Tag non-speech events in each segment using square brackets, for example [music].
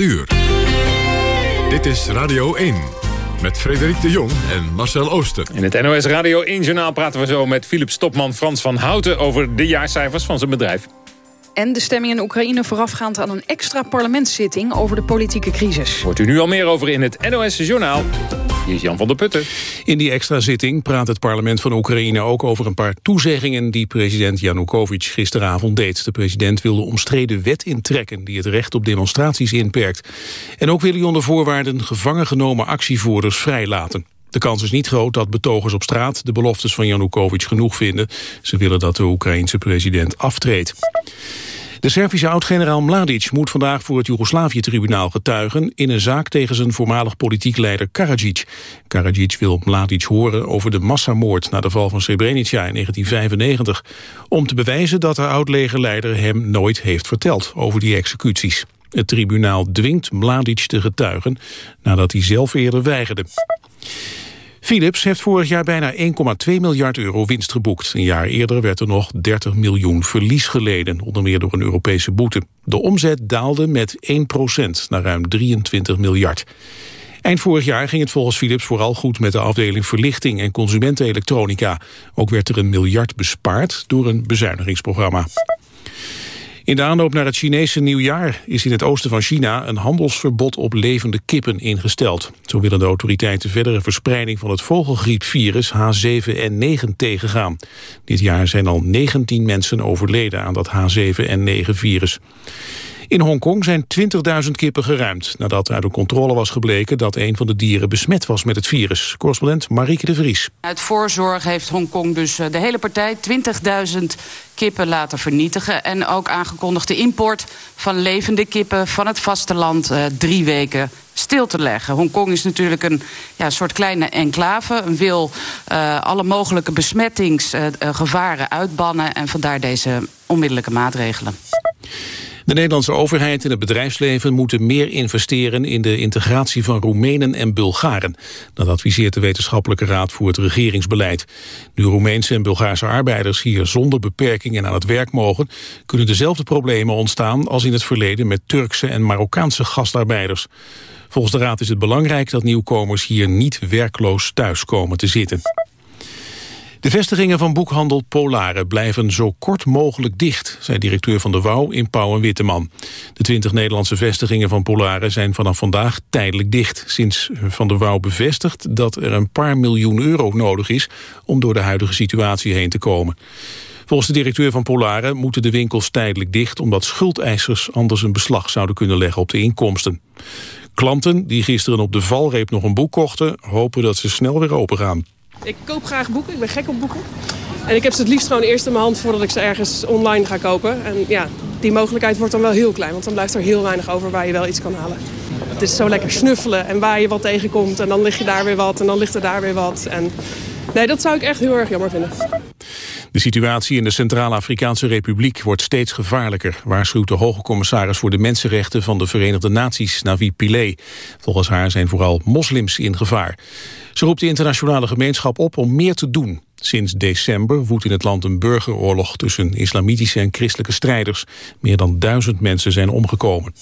8 uur. Dit is Radio 1 met Frederik de Jong en Marcel Ooster. In het NOS Radio 1-journaal praten we zo met Philip Stopman Frans van Houten... over de jaarcijfers van zijn bedrijf. En de stemming in Oekraïne voorafgaand aan een extra parlementszitting over de politieke crisis. Hoort u nu al meer over in het NOS-journaal. Hier is Jan van der Putten. In die extra zitting praat het parlement van Oekraïne ook over een paar toezeggingen die president Janukovic gisteravond deed. De president wil de omstreden wet intrekken die het recht op demonstraties inperkt. En ook wil hij onder voorwaarden gevangen genomen actievoerders vrijlaten. De kans is niet groot dat betogers op straat de beloftes van Janukovic genoeg vinden. Ze willen dat de Oekraïense president aftreedt. De Servische oud-generaal Mladic moet vandaag voor het Joegoslavië-tribunaal getuigen in een zaak tegen zijn voormalig politiek leider Karadzic. Karadzic wil Mladic horen over de massamoord na de val van Srebrenica in 1995, om te bewijzen dat de oud-legerleider hem nooit heeft verteld over die executies. Het tribunaal dwingt Mladic te getuigen nadat hij zelf eerder weigerde. Philips heeft vorig jaar bijna 1,2 miljard euro winst geboekt. Een jaar eerder werd er nog 30 miljoen verlies geleden, onder meer door een Europese boete. De omzet daalde met 1% naar ruim 23 miljard. Eind vorig jaar ging het volgens Philips vooral goed met de afdeling verlichting en consumentenelektronica. Ook werd er een miljard bespaard door een bezuinigingsprogramma. In de aanloop naar het Chinese nieuwjaar is in het oosten van China een handelsverbod op levende kippen ingesteld. Zo willen de autoriteiten verdere verspreiding van het vogelgriepvirus H7N9 tegengaan. Dit jaar zijn al 19 mensen overleden aan dat H7N9-virus. In Hongkong zijn 20.000 kippen geruimd... nadat uit de controle was gebleken dat een van de dieren besmet was met het virus. Correspondent Marieke de Vries. Uit voorzorg heeft Hongkong dus eh, de hele partij 20.000 kippen laten vernietigen... en ook aangekondigd de import van levende kippen van het vasteland uh, drie weken stil te leggen. Hongkong is natuurlijk een ja, soort kleine enclave. Wil uh, alle mogelijke besmettingsgevaren uh, uitbannen... en vandaar deze onmiddellijke maatregelen. De Nederlandse overheid en het bedrijfsleven moeten meer investeren in de integratie van Roemenen en Bulgaren. Dat adviseert de Wetenschappelijke Raad voor het Regeringsbeleid. Nu Roemeense en Bulgaarse arbeiders hier zonder beperkingen aan het werk mogen, kunnen dezelfde problemen ontstaan als in het verleden met Turkse en Marokkaanse gastarbeiders. Volgens de Raad is het belangrijk dat nieuwkomers hier niet werkloos thuis komen te zitten. De vestigingen van boekhandel Polare blijven zo kort mogelijk dicht, zei directeur van de Wouw in Pauw en Witteman. De twintig Nederlandse vestigingen van Polare zijn vanaf vandaag tijdelijk dicht. Sinds Van de Wouw bevestigt dat er een paar miljoen euro nodig is om door de huidige situatie heen te komen. Volgens de directeur van Polare moeten de winkels tijdelijk dicht... omdat schuldeisers anders een beslag zouden kunnen leggen op de inkomsten. Klanten die gisteren op de valreep nog een boek kochten... hopen dat ze snel weer open gaan. Ik koop graag boeken, ik ben gek op boeken. En ik heb ze het liefst gewoon eerst in mijn hand voordat ik ze ergens online ga kopen. En ja, die mogelijkheid wordt dan wel heel klein, want dan blijft er heel weinig over waar je wel iets kan halen. Het is zo lekker snuffelen en waar je wat tegenkomt en dan lig je daar weer wat en dan ligt er daar weer wat. En nee, dat zou ik echt heel erg jammer vinden. De situatie in de Centraal-Afrikaanse Republiek wordt steeds gevaarlijker, waarschuwt de hoge commissaris voor de mensenrechten van de Verenigde Naties, Navi Pillay. Volgens haar zijn vooral moslims in gevaar. Ze roept de internationale gemeenschap op om meer te doen. Sinds december woedt in het land een burgeroorlog tussen islamitische en christelijke strijders. Meer dan duizend mensen zijn omgekomen.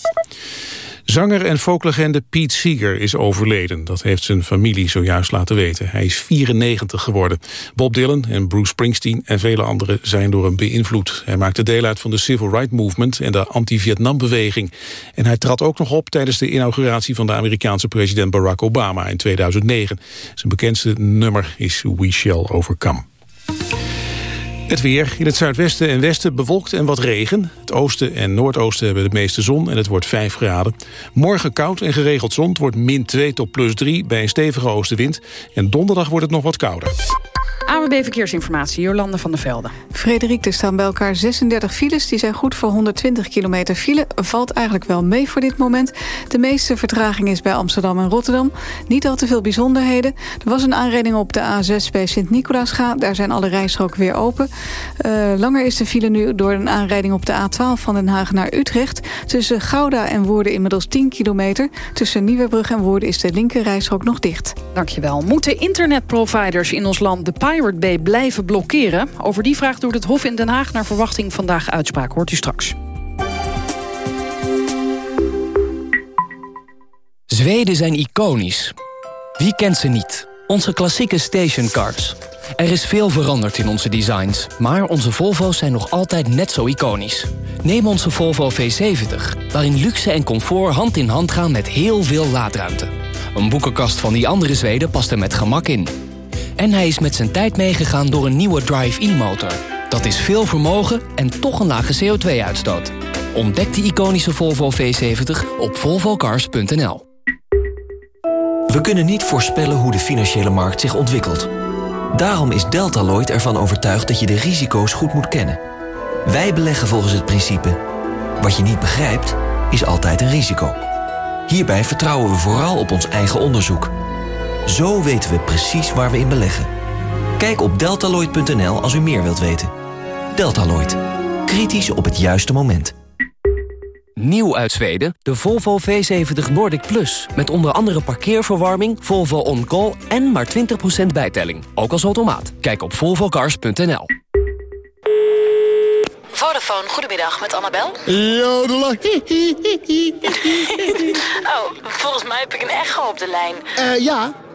Zanger en folklegende Pete Seeger is overleden. Dat heeft zijn familie zojuist laten weten. Hij is 94 geworden. Bob Dylan en Bruce Springsteen en vele anderen zijn door hem beïnvloed. Hij maakte deel uit van de Civil Rights Movement en de anti-Vietnam-beweging. En hij trad ook nog op tijdens de inauguratie van de Amerikaanse president Barack Obama in 2009. Zijn bekendste nummer is We Shall Overcome. Het weer. In het zuidwesten en westen bewolkt en wat regen. Het oosten en noordoosten hebben de meeste zon en het wordt 5 graden. Morgen koud en geregeld zon. Het wordt min 2 tot plus 3 bij een stevige oostenwind. En donderdag wordt het nog wat kouder. AWB Verkeersinformatie, Jolande van der Velde. Frederik, er staan bij elkaar 36 files. Die zijn goed voor 120 kilometer file. Valt eigenlijk wel mee voor dit moment. De meeste vertraging is bij Amsterdam en Rotterdam. Niet al te veel bijzonderheden. Er was een aanrijding op de A6 bij Sint-Nicolaasga. Daar zijn alle rijstroken weer open. Uh, langer is de file nu door een aanrijding op de A12 van Den Haag naar Utrecht. Tussen Gouda en Woerden inmiddels 10 kilometer. Tussen Nieuwebrug en Woerden is de linker rijstrook nog dicht. Dankjewel. Moeten internetproviders in ons land de Pirate blijven blokkeren? Over die vraag doet het Hof in Den Haag naar verwachting vandaag uitspraak. Hoort u straks. Zweden zijn iconisch. Wie kent ze niet? Onze klassieke stationcars. Er is veel veranderd in onze designs, maar onze Volvo's zijn nog altijd net zo iconisch. Neem onze Volvo V70, waarin luxe en comfort hand in hand gaan met heel veel laadruimte. Een boekenkast van die andere Zweden past er met gemak in. En hij is met zijn tijd meegegaan door een nieuwe Drive-E-motor. Dat is veel vermogen en toch een lage CO2-uitstoot. Ontdek de iconische Volvo V70 op volvocars.nl. We kunnen niet voorspellen hoe de financiële markt zich ontwikkelt. Daarom is Deltaloid ervan overtuigd dat je de risico's goed moet kennen. Wij beleggen volgens het principe... wat je niet begrijpt, is altijd een risico. Hierbij vertrouwen we vooral op ons eigen onderzoek. Zo weten we precies waar we in beleggen. Kijk op deltaloid.nl als u meer wilt weten. Deltaloid. Kritisch op het juiste moment. Nieuw uit Zweden, de Volvo V70 Nordic Plus. Met onder andere parkeerverwarming, Volvo On Call en maar 20% bijtelling. Ook als automaat. Kijk op volvocars.nl. Vodafone, goedemiddag, met Annabel. Jodela. [laughs] oh, volgens mij heb ik een echo op de lijn. Uh, ja,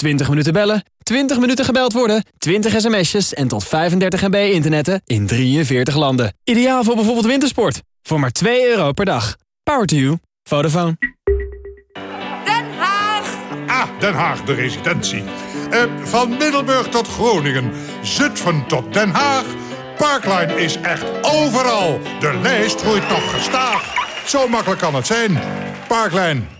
20 minuten bellen, 20 minuten gebeld worden, 20 sms'jes en tot 35 MB internetten in 43 landen. Ideaal voor bijvoorbeeld wintersport. Voor maar 2 euro per dag. Power to you. Vodafone. Den Haag. Ah, Den Haag, de residentie. Uh, van Middelburg tot Groningen, Zutphen tot Den Haag. Parkline is echt overal. De lijst groeit nog gestaag. Zo makkelijk kan het zijn. Parkline.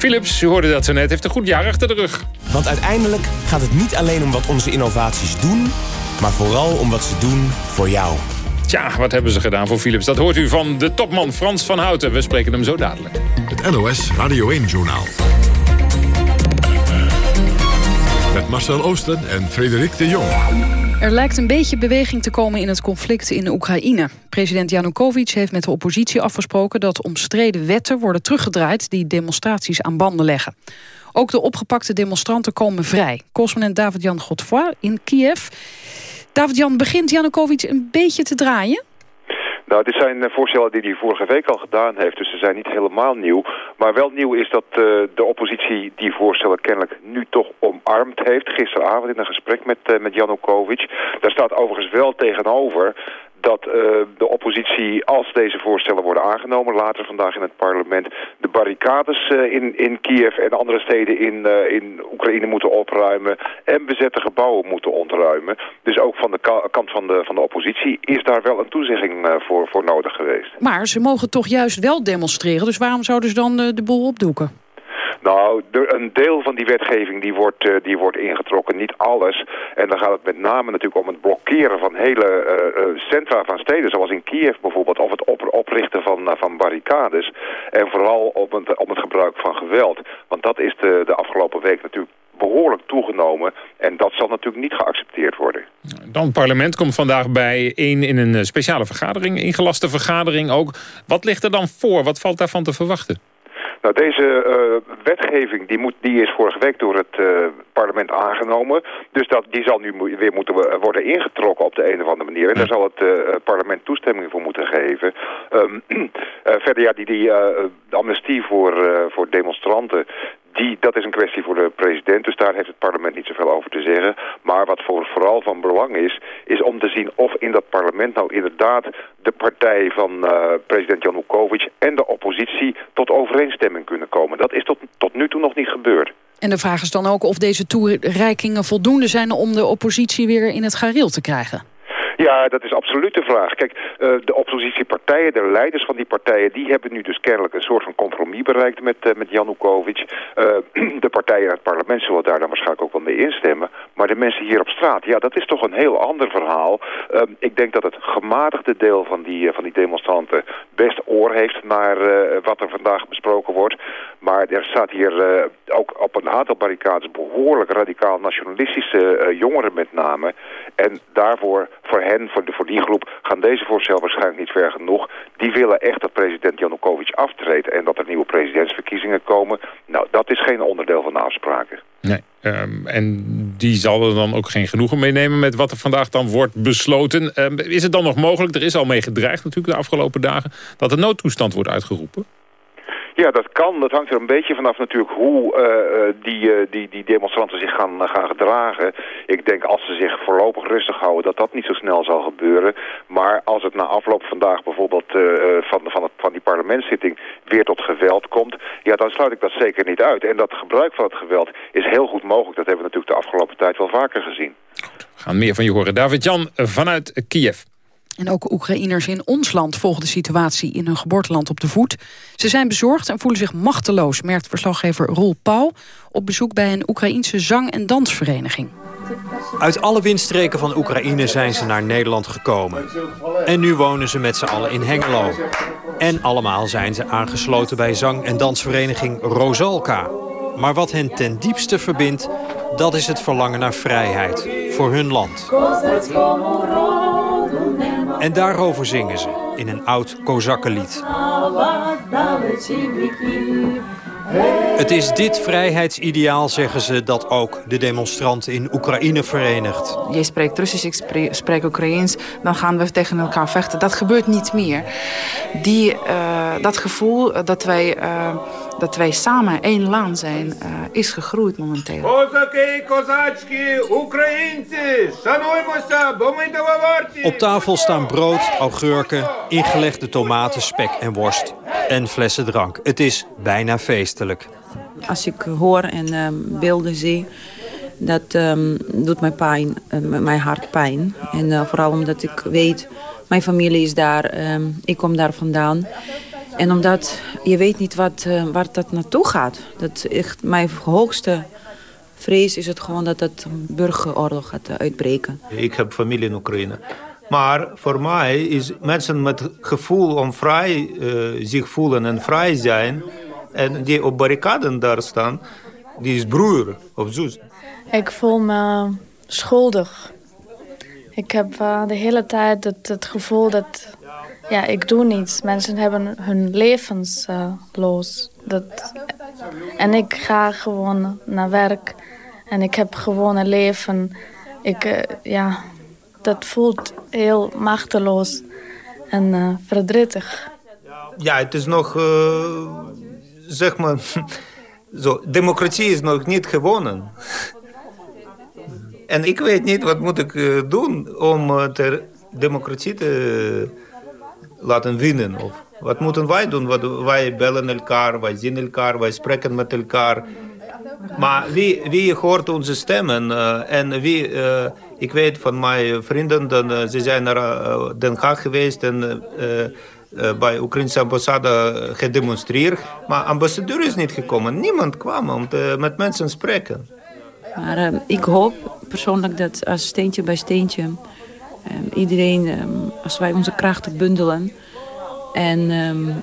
Philips, u hoorde dat ze net, heeft een goed jaar achter de rug. Want uiteindelijk gaat het niet alleen om wat onze innovaties doen... maar vooral om wat ze doen voor jou. Tja, wat hebben ze gedaan voor Philips? Dat hoort u van de topman Frans van Houten. We spreken hem zo dadelijk. Het NOS Radio 1-journaal. Met Marcel Oosten en Frederik de Jong. Er lijkt een beetje beweging te komen in het conflict in Oekraïne. President Janukovic heeft met de oppositie afgesproken... dat omstreden wetten worden teruggedraaid die demonstraties aan banden leggen. Ook de opgepakte demonstranten komen vrij. Correspondent David-Jan Godfroy in Kiev. David-Jan, begint Janukovic een beetje te draaien? Nou, dit zijn eh, voorstellen die hij vorige week al gedaan heeft, dus ze zijn niet helemaal nieuw. Maar wel nieuw is dat uh, de oppositie die voorstellen kennelijk nu toch omarmd heeft. Gisteravond in een gesprek met, uh, met Janukovic. Daar staat overigens wel tegenover dat uh, de oppositie, als deze voorstellen worden aangenomen... later vandaag in het parlement de barricades uh, in, in Kiev en andere steden in, uh, in Oekraïne moeten opruimen... en bezette gebouwen moeten ontruimen. Dus ook van de kant van de, van de oppositie is daar wel een toezegging voor, voor nodig geweest. Maar ze mogen toch juist wel demonstreren, dus waarom zouden ze dan de boel opdoeken? Nou, een deel van die wetgeving die wordt, uh, die wordt ingetrokken, niet alles. En dan gaat het met name natuurlijk om het blokkeren van hele uh, centra van steden, zoals in Kiev bijvoorbeeld, of het op, oprichten van, van barricades. En vooral om het, om het gebruik van geweld. Want dat is de, de afgelopen week natuurlijk behoorlijk toegenomen. En dat zal natuurlijk niet geaccepteerd worden. Dan het parlement komt vandaag bij één in een speciale vergadering, ingelaste vergadering ook. Wat ligt er dan voor? Wat valt daarvan te verwachten? Nou, deze uh, wetgeving die moet, die is vorige week door het uh, parlement aangenomen. Dus dat, die zal nu weer moeten worden ingetrokken op de een of andere manier. En daar zal het uh, parlement toestemming voor moeten geven. Um, [clears throat] verder, ja, die, die amnestie voor, voor demonstranten... Die, dat is een kwestie voor de president, dus daar heeft het parlement niet zoveel over te zeggen. Maar wat voor, vooral van belang is, is om te zien of in dat parlement nou inderdaad de partij van uh, president Janukovic en de oppositie tot overeenstemming kunnen komen. Dat is tot, tot nu toe nog niet gebeurd. En de vraag is dan ook of deze toereikingen voldoende zijn om de oppositie weer in het gareel te krijgen. Ja, dat is absoluut de vraag. Kijk, uh, de oppositiepartijen, de leiders van die partijen... die hebben nu dus kennelijk een soort van compromis bereikt met, uh, met Janukovic. Uh, [clears throat] de partijen in het parlement zullen daar dan waarschijnlijk ook wel mee instemmen. Maar de mensen hier op straat, ja, dat is toch een heel ander verhaal. Ehm, ik denk dat het gematigde deel van die, van die demonstranten best oor heeft naar wat er vandaag besproken wordt. Maar er staat hier ook op een aantal barricades behoorlijk radicaal nationalistische jongeren met name. En daarvoor, voor hen, voor, de, die groep, gaan deze voorstellen waarschijnlijk niet ver genoeg. Die willen echt dat president Janukovic aftreedt en dat er nieuwe presidentsverkiezingen komen. Nou, dat is geen onderdeel van de afspraken. Nee, um, en die zal er dan ook geen genoegen meenemen met wat er vandaag dan wordt besloten. Um, is het dan nog mogelijk, er is al mee gedreigd natuurlijk de afgelopen dagen, dat de noodtoestand wordt uitgeroepen? Ja, dat kan. Dat hangt er een beetje vanaf natuurlijk hoe uh, die, uh, die, die demonstranten zich gaan, gaan gedragen. Ik denk als ze zich voorlopig rustig houden dat dat niet zo snel zal gebeuren. Maar als het na afloop vandaag bijvoorbeeld van, van, het, van die parlementszitting weer tot geweld komt... ja, dan sluit ik dat zeker niet uit. En dat gebruik van het geweld is heel goed mogelijk. Dat hebben we natuurlijk de afgelopen tijd wel vaker gezien. We gaan meer van je horen. David-Jan vanuit Kiev. En ook Oekraïners in ons land volgen de situatie in hun geboorteland op de voet. Ze zijn bezorgd en voelen zich machteloos, merkt verslaggever Roel Pauw... op bezoek bij een Oekraïense zang- en dansvereniging. Uit alle windstreken van Oekraïne zijn ze naar Nederland gekomen. En nu wonen ze met z'n allen in Hengelo. En allemaal zijn ze aangesloten bij zang- en dansvereniging Rosalka. Maar wat hen ten diepste verbindt, dat is het verlangen naar vrijheid voor hun land. En daarover zingen ze in een oud Kozakkenlied. Het is dit vrijheidsideaal, zeggen ze, dat ook de demonstranten in Oekraïne verenigt. Jij spreekt Russisch, ik spreek, Oekraïens, dan gaan we tegen elkaar vechten. Dat gebeurt niet meer. Die, uh, dat gevoel dat wij... Uh, dat wij samen één laan zijn, uh, is gegroeid momenteel. Op tafel staan brood, augurken, ingelegde tomaten, spek en worst. En flessen drank. Het is bijna feestelijk. Als ik hoor en eh, beelden zie, dat um, doet mijn, pijn, eh, mijn hart pijn. En vooral omdat ik weet, mijn familie is daar, um, ik kom daar vandaan. En omdat je weet niet wat, uh, waar dat naartoe gaat. Dat echt mijn hoogste vrees is het gewoon dat het burgeroorlog gaat uitbreken. Ik heb familie in Oekraïne. Maar voor mij is mensen met het gevoel om vrij uh, zich voelen en vrij zijn... en die op barricaden daar staan, die is broer of zus. Ik voel me schuldig. Ik heb uh, de hele tijd het, het gevoel dat ja, ik doe niets. Mensen hebben hun levens uh, los. Dat, en ik ga gewoon naar werk. En ik heb gewoon een leven. Ik, uh, ja, dat voelt heel machteloos en uh, verdrietig. Ja, het is nog, zeg maar, [laughs] zo, democratie is nog niet gewonnen. en ik weet niet wat moet ik doen om de democratie te laten winnen. Of wat moeten wij doen? Wat, wij bellen elkaar, wij zien elkaar, wij spreken met elkaar. Maar wie, wie hoort onze stemmen? Uh, en wie, uh, ik weet van mijn vrienden, dan, uh, ze zijn naar Den Haag geweest en bij de Oekraïnse ambassade gedemonstreerd. Maar ambassadeur is niet gekomen. Niemand kwam om met mensen te spreken. Maar ik hoop persoonlijk dat als steentje bij steentje Um, iedereen, um, als wij onze krachten bundelen en um,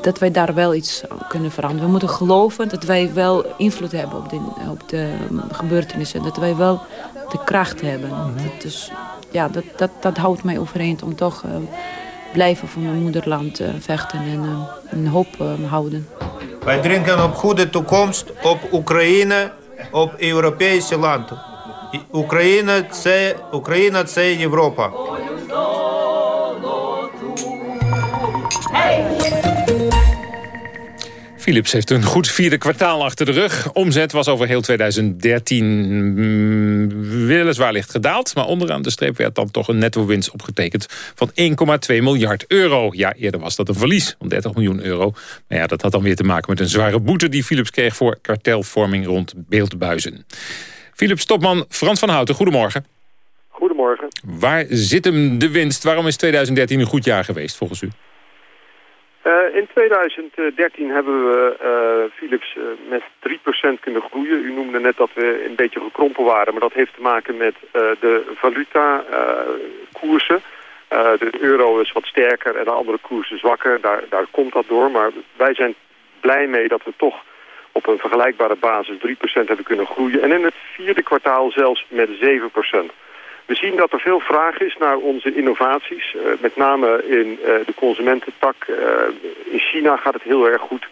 dat wij daar wel iets kunnen veranderen. We moeten geloven dat wij wel invloed hebben op de, op de gebeurtenissen. Dat wij wel de kracht hebben. Mm -hmm. dat, dus, ja, dat, dat, dat houdt mij overeind om toch uh, blijven voor mijn moederland uh, vechten en uh, een hoop houden. Wij drinken op goede toekomst, op Oekraïne, op Europese landen. Україна це, Україна це Європа. Philips heeft een goed vierde kwartaal achter de rug. Omzet was over heel 2013 weliswaar licht gedaald... maar onderaan de streep werd dan toch een netto-winst opgetekend... van 1,2 miljard euro. Ja, eerder was dat een verlies van 30 miljoen euro. Maar ja, dat had dan weer te maken met een zware boete... die Philips kreeg voor kartelvorming rond beeldbuizen. Philips topman Frans van Houten, goedemorgen. Goedemorgen. Waar zit hem de winst? Waarom is 2013 een goed jaar geweest volgens u? Uh, in 2013 hebben we uh, Philips uh, met 3% kunnen groeien. U noemde net dat we een beetje gekrompen waren, maar dat heeft te maken met de valuta-koersen. de euro is wat sterker en de andere koersen zwakker. Daar, daar komt dat door, maar wij zijn blij mee dat we toch op een vergelijkbare basis 3% hebben kunnen groeien. En in het vierde kwartaal zelfs met 7%. We zien dat er veel vraag is naar onze innovaties. Uh, met name in uh, de consumententak. Uh, in China gaat het heel erg goed.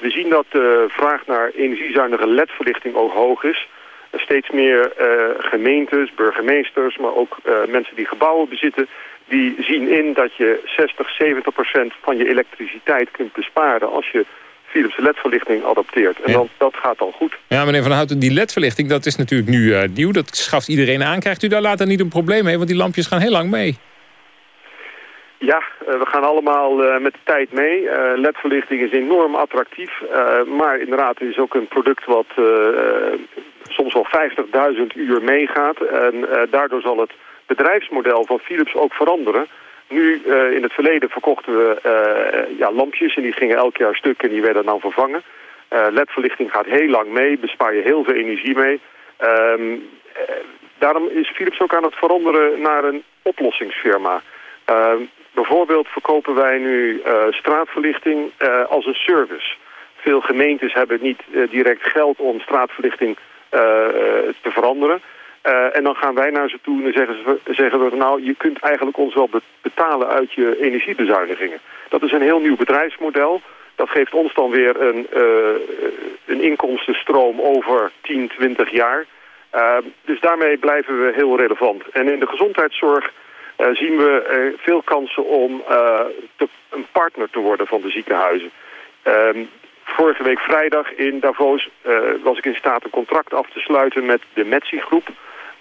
we zien dat de vraag naar energiezuinige ledverlichting ook hoog is. steeds meer gemeentes, burgemeesters, maar ook mensen die gebouwen bezitten... die zien in dat je 60, 70 procent van je elektriciteit kunt besparen... als je Philips ledverlichting adopteert. En dan, dat gaat al goed. Ja, meneer Van Houten, die ledverlichting, dat is natuurlijk nu uh, nieuw. Dat schaft iedereen aan. Krijgt u daar later niet een probleem mee? Want die lampjes gaan heel lang mee. Ja, uh, we gaan allemaal uh, met de tijd mee. ledverlichting is enorm attractief. maar inderdaad, het is ook een product wat soms wel 50.000 uur meegaat. En daardoor zal het bedrijfsmodel van Philips ook veranderen. Nu, uh, in het verleden verkochten we uh, ja, lampjes en die gingen elk jaar stuk en die werden dan vervangen. Uh, ledverlichting gaat heel lang mee, bespaar je heel veel energie mee. Um, daarom is Philips ook aan het veranderen naar een oplossingsfirma. Ehm, bijvoorbeeld verkopen wij nu straatverlichting als een service. Veel gemeentes hebben niet direct geld om straatverlichting te veranderen. Uh, en dan gaan wij naar ze toe en zeggen, ze, zeggen we... nou, je kunt eigenlijk ons wel betalen uit je energiebezuinigingen. Dat is een heel nieuw bedrijfsmodel. Dat geeft ons dan weer een, uh, een inkomstenstroom over 10, 20 jaar. Uh, dus daarmee blijven we heel relevant. En in de gezondheidszorg zien we veel kansen om te, een partner te worden van de ziekenhuizen. Ehm, vorige week vrijdag in Davos was ik in staat een contract af te sluiten met de Metsi-groep...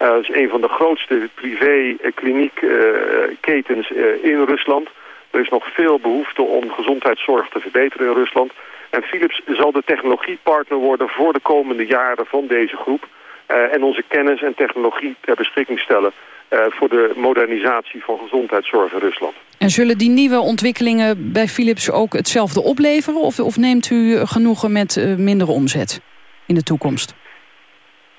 Eh, dat is een van de grootste privé-kliniekketens eh, eh, in Rusland. Er is nog veel behoefte om gezondheidszorg te verbeteren in Rusland. En Philips zal de technologiepartner worden voor de komende jaren van deze groep. en onze kennis en technologie ter beschikking stellen... voor de modernisatie van gezondheidszorg in Rusland. En zullen die nieuwe ontwikkelingen bij Philips ook hetzelfde opleveren? Of, neemt u genoegen met mindere omzet in de toekomst?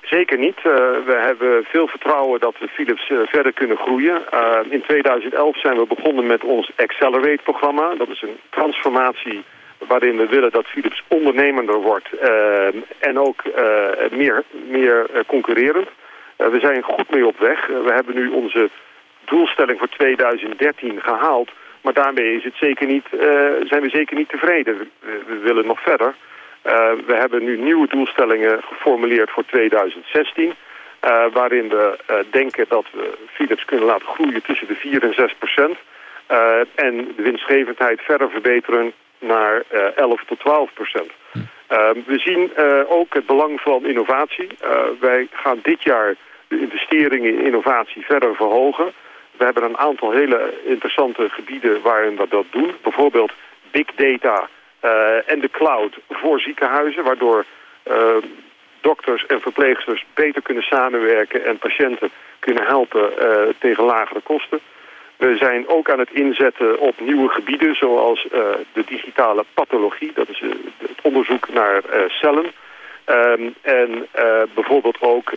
Zeker niet. Uh, we hebben veel vertrouwen dat we Philips uh, verder kunnen groeien. Uh, in 2011 zijn we begonnen met ons Accelerate-programma. Dat is een transformatie waarin we willen dat Philips ondernemender wordt en ook meer, meer concurrerend. we zijn goed mee op weg. we hebben nu onze doelstelling voor 2013 gehaald. Maar daarmee is het zeker niet, zijn we zeker niet tevreden. We willen nog verder. Uh, we hebben nu nieuwe doelstellingen geformuleerd voor 2016. Uh, waarin we uh, denken dat we Philips kunnen laten groeien tussen de 4 en 6 procent. en de winstgevendheid verder verbeteren naar 11 tot 12 procent. we zien ook het belang van innovatie. wij gaan dit jaar de investeringen in innovatie verder verhogen. We hebben een aantal hele interessante gebieden waarin we dat doen. Bijvoorbeeld big data en de cloud voor ziekenhuizen, waardoor uh, dokters en verpleegsters beter kunnen samenwerken en patiënten kunnen helpen uh, tegen lagere kosten. We zijn ook aan het inzetten op nieuwe gebieden, zoals de digitale pathologie. Dat is het onderzoek naar cellen. Um, en bijvoorbeeld ook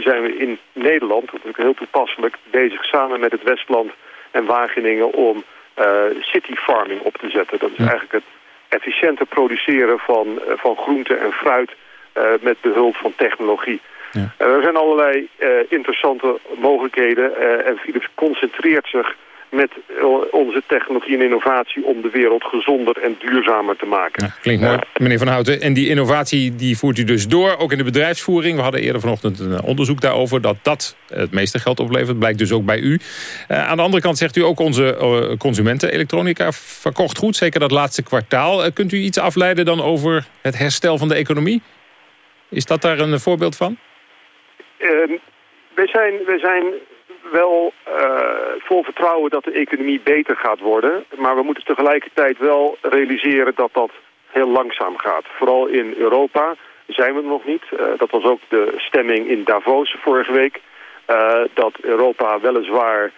zijn we in Nederland, dat is heel toepasselijk, bezig samen met het Westland en Wageningen om city farming op te zetten. Dat is eigenlijk het efficiënter produceren van, uh, van groente en fruit uh, met behulp van technologie. Ja. Uh, er zijn allerlei interessante mogelijkheden en Philips concentreert zich met onze technologie en innovatie om de wereld gezonder en duurzamer te maken. Ja, klinkt mooi, meneer Van Houten. En die innovatie die voert u dus door, ook in de bedrijfsvoering. We hadden eerder vanochtend een onderzoek daarover dat dat het meeste geld oplevert. Blijkt dus ook bij u. Uh, aan de andere kant zegt u ook onze uh, consumenten elektronica verkocht goed. Zeker dat laatste kwartaal. Uh, kunt u iets afleiden dan over het herstel van de economie? Is dat daar een voorbeeld van? Ehm, wij zijn, wij zijn wel uh, vol vertrouwen dat de economie beter gaat worden. Maar we moeten tegelijkertijd wel realiseren dat dat heel langzaam gaat. Vooral in Europa zijn we nog niet. Uh, dat was ook de stemming in Davos vorige week. Uh, dat Europa weliswaar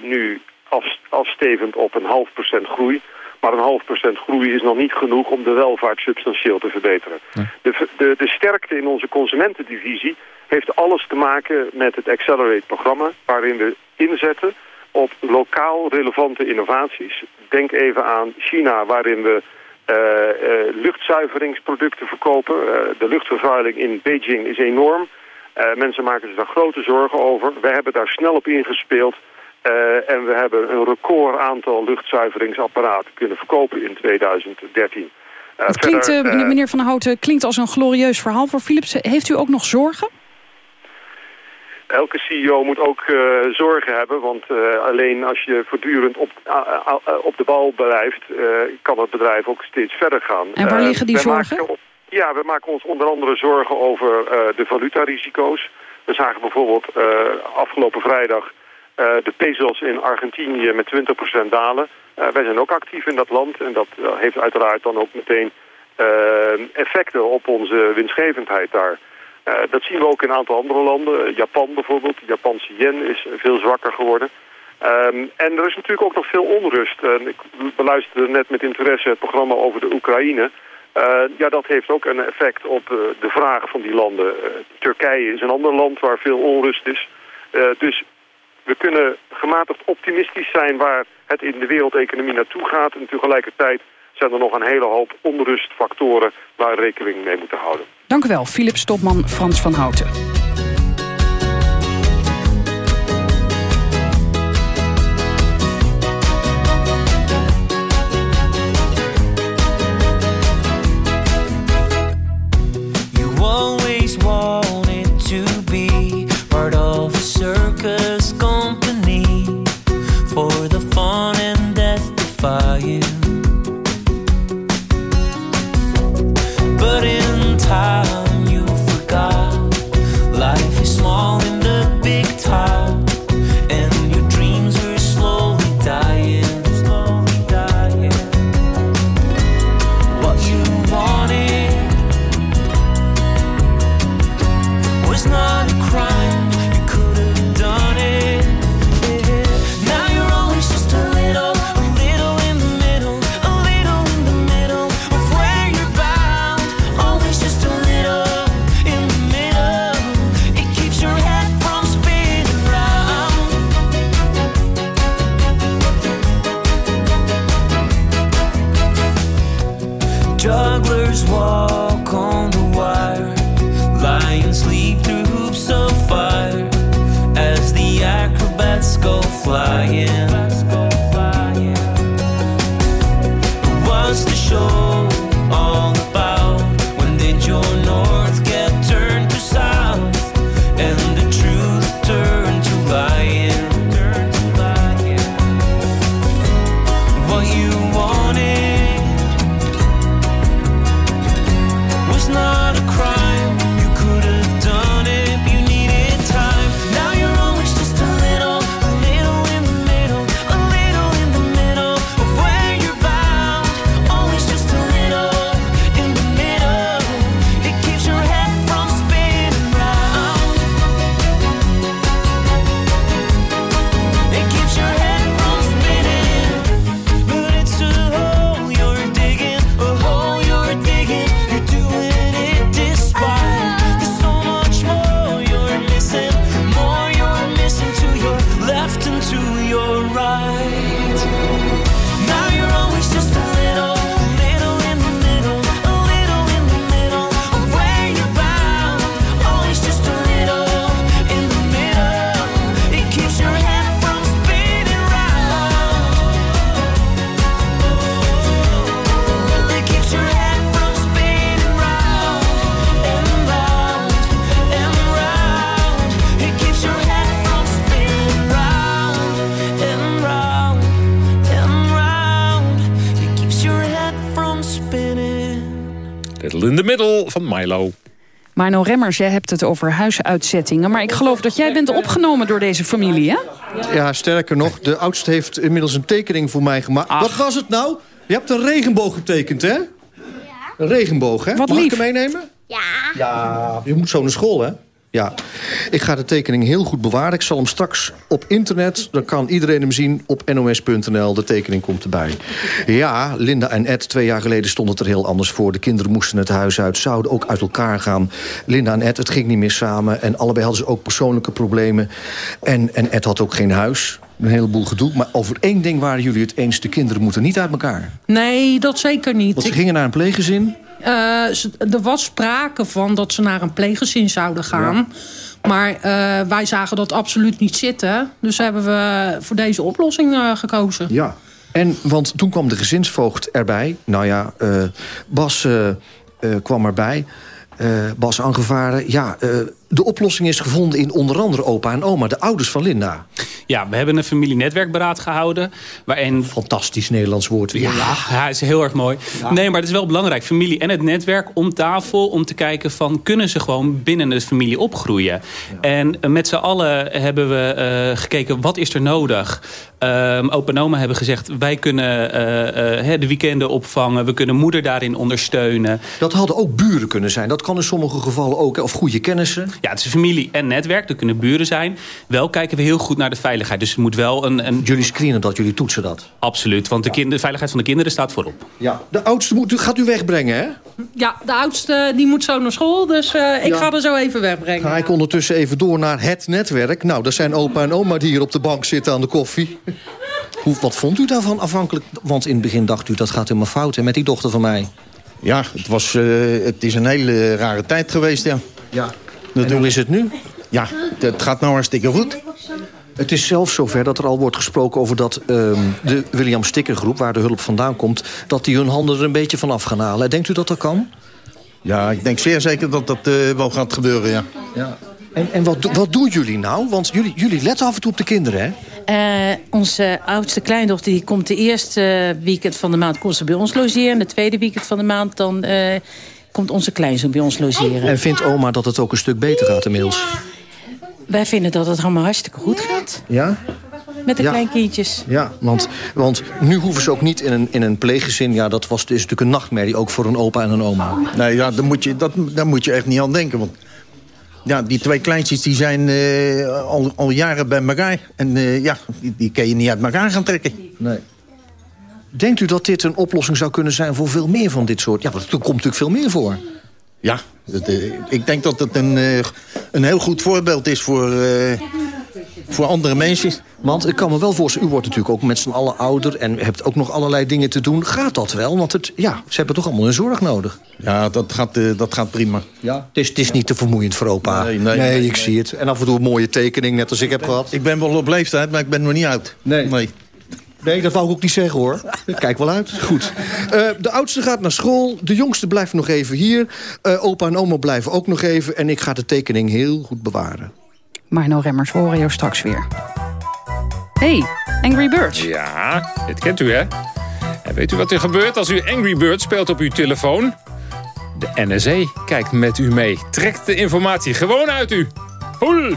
nu af, afstevend op een half procent groei. Maar een half procent groei is nog niet genoeg om de welvaart substantieel te verbeteren. De, de, de sterkte in onze consumentendivisie heeft alles te maken met het Accelerate-programma... waarin we inzetten op lokaal relevante innovaties. Denk even aan China, waarin we uh, uh, luchtzuiveringsproducten verkopen. Uh, de luchtvervuiling in Beijing is enorm. mensen maken zich daar grote zorgen over. Wij hebben daar snel op ingespeeld. en we hebben een record aantal luchtzuiveringsapparaten kunnen verkopen in 2013. Het klinkt, verder, meneer Van Houten, klinkt als een glorieus verhaal voor Philips. Heeft u ook nog zorgen? Elke CEO moet ook uh, zorgen hebben, want uh, alleen als je voortdurend op, uh, op de bal blijft, kan het bedrijf ook steeds verder gaan. En waar liggen die zorgen? Maken, ja, we maken ons onder andere zorgen over de valutarisico's. We zagen bijvoorbeeld afgelopen vrijdag de pesos in Argentinië met 20% dalen. wij zijn ook actief in dat land en dat heeft uiteraard dan ook meteen effecten op onze winstgevendheid daar. Uh, dat zien we ook in een aantal andere landen. Japan bijvoorbeeld. De Japanse yen is veel zwakker geworden. Um, en er is natuurlijk ook nog veel onrust. Uh, ik beluisterde net met interesse het programma over de Oekraïne. Uh, ja, dat heeft ook een effect op de vraag van die landen. Turkije is een ander land waar veel onrust is. dus we kunnen gematigd optimistisch zijn waar het in de wereldeconomie naartoe gaat. En tegelijkertijd zijn er nog een hele hoop onrustfactoren waar rekening mee moeten houden. Dank u wel, Philip Stopman, Frans van Houten. Jugglers walk on the wire. Lions leap through hoops of fire as the acrobats go flying. Milo. Marno Remmers, jij hebt het over huisuitzettingen. Maar ik geloof dat jij bent opgenomen door deze familie, hè? Ja, sterker nog, de oudste heeft inmiddels een tekening voor mij gemaakt. Wat was het nou? Je hebt een regenboog getekend, hè? Ja. Een regenboog, hè? Wat Mag lief. ik hem meenemen? Ja. Ja, je moet zo naar school, hè? Ja, ik ga de tekening heel goed bewaren. Ik zal hem straks op internet, dan kan iedereen hem zien op nos.nl. De tekening komt erbij. Ja, Linda en Ed, twee jaar geleden stond het er heel anders voor. De kinderen moesten het huis uit, zouden ook uit elkaar gaan. Linda en Ed, het ging niet meer samen. En allebei hadden ze ook persoonlijke problemen. En, en Ed had ook geen huis. Een heleboel gedoe. Maar over één ding waren jullie het eens. De kinderen moeten niet uit elkaar. Nee, dat zeker niet. Want ze gingen naar een pleeggezin. Uh, er was sprake van dat ze naar een pleeggezin zouden gaan. Maar uh, wij zagen dat absoluut niet zitten. Dus hebben we voor deze oplossing uh, gekozen. Ja, en want toen kwam de gezinsvoogd erbij. Nou ja, Bas kwam erbij. Bas aangevaren. Ja, de oplossing is gevonden in onder andere opa en oma. De ouders van Linda. Ja, we hebben een familienetwerkberaad gehouden. Waarin... Fantastisch Nederlands woord weer. Ja, ja is heel erg mooi. Nee, maar het is wel belangrijk. Familie en het netwerk om tafel om te kijken van... kunnen ze gewoon binnen de familie opgroeien? En met z'n allen hebben we uh, gekeken wat is er nodig. Um, opa en oma hebben gezegd... wij kunnen uh, uh, de weekenden opvangen. We kunnen moeder daarin ondersteunen. Dat hadden ook buren kunnen zijn. Dat kan in sommige gevallen ook. Of goede kennissen. Ja, het is familie en netwerk. Dat kunnen buren zijn. Wel kijken we heel goed naar de veiligheid. Dus het moet wel een... een... Jullie screenen dat, jullie toetsen dat? Absoluut, want de, veiligheid van de kinderen staat voorop. Ja, de oudste moet, gaat u wegbrengen, hè? Ja, de oudste die moet zo naar school. Dus uh, ik ja. ga er zo even wegbrengen. Ga ik ondertussen even door naar het netwerk. Nou, dat zijn opa en oma die hier op de bank zitten aan de koffie. Hoe, wat vond u daarvan afhankelijk? Want in het begin dacht u, dat gaat helemaal fout hè, met die dochter van mij. Ja, het, was, uh, het is een hele rare tijd geweest, ja. Ja. En hoe is het nu? Ja, het gaat nou hartstikke goed. Het is zelfs zover dat er al wordt gesproken over dat uh, de William Sticker groep... waar de hulp vandaan komt, dat die hun handen er een beetje van af gaan halen. Denkt u dat dat kan? Ja, ik denk zeer zeker dat dat uh, wel gaat gebeuren, ja. ja. En, en wat, wat doen jullie nou? Want jullie, jullie letten af en toe op de kinderen, hè? Uh, onze oudste kleindochter die komt de eerste weekend van de maand komt ze bij ons logeren. En de tweede weekend van de maand dan uh, komt onze kleinzoon bij ons logeren. En vindt oma dat het ook een stuk beter gaat inmiddels? Wij vinden dat het allemaal hartstikke goed gaat. Ja? Met de ja. kleinkindjes. Ja, want, want nu hoeven ze ook niet in een, in een pleeggezin. Ja, dat was, is natuurlijk een nachtmerrie, ook voor een opa en een oma. Nee, ja, daar, moet je, dat, daar moet je echt niet aan denken. Want ja, die twee kleintjes die zijn uh, al, al jaren bij elkaar. En uh, ja, die, die kun je niet uit elkaar gaan trekken. Nee. Denkt u dat dit een oplossing zou kunnen zijn voor veel meer van dit soort... Ja, er komt natuurlijk veel meer voor. Ja, het, uh, ik denk dat het een, een heel goed voorbeeld is voor, voor andere mensen. Want ik kan me wel voorstellen, u wordt natuurlijk ook met z'n allen ouder... en hebt ook nog allerlei dingen te doen. Gaat dat wel? Want het, ja, ze hebben toch allemaal hun zorg nodig? Ja, dat gaat, uh, dat gaat prima. Ja, het is, het is niet te vermoeiend voor opa. Nee, nee, nee, nee ik zie het. En af en toe een mooie tekening, net als ik heb gehad. Ik ben wel op leeftijd, maar ik ben nog niet oud. Nee. nee. Nee, dat wou ik ook niet zeggen, hoor. Kijk wel uit. Goed. Uh, de oudste gaat naar school. De jongste blijft nog even hier. Uh, opa en oma blijven ook nog even. En ik ga de tekening heel goed bewaren. Marno Remmers, we horen jou straks weer. Hey, Angry Birds. Ja, dit kent u, hè? En weet u wat er gebeurt als u Angry Birds speelt op uw telefoon? De NSA kijkt met u mee. Trekt de informatie gewoon uit u. Hoel!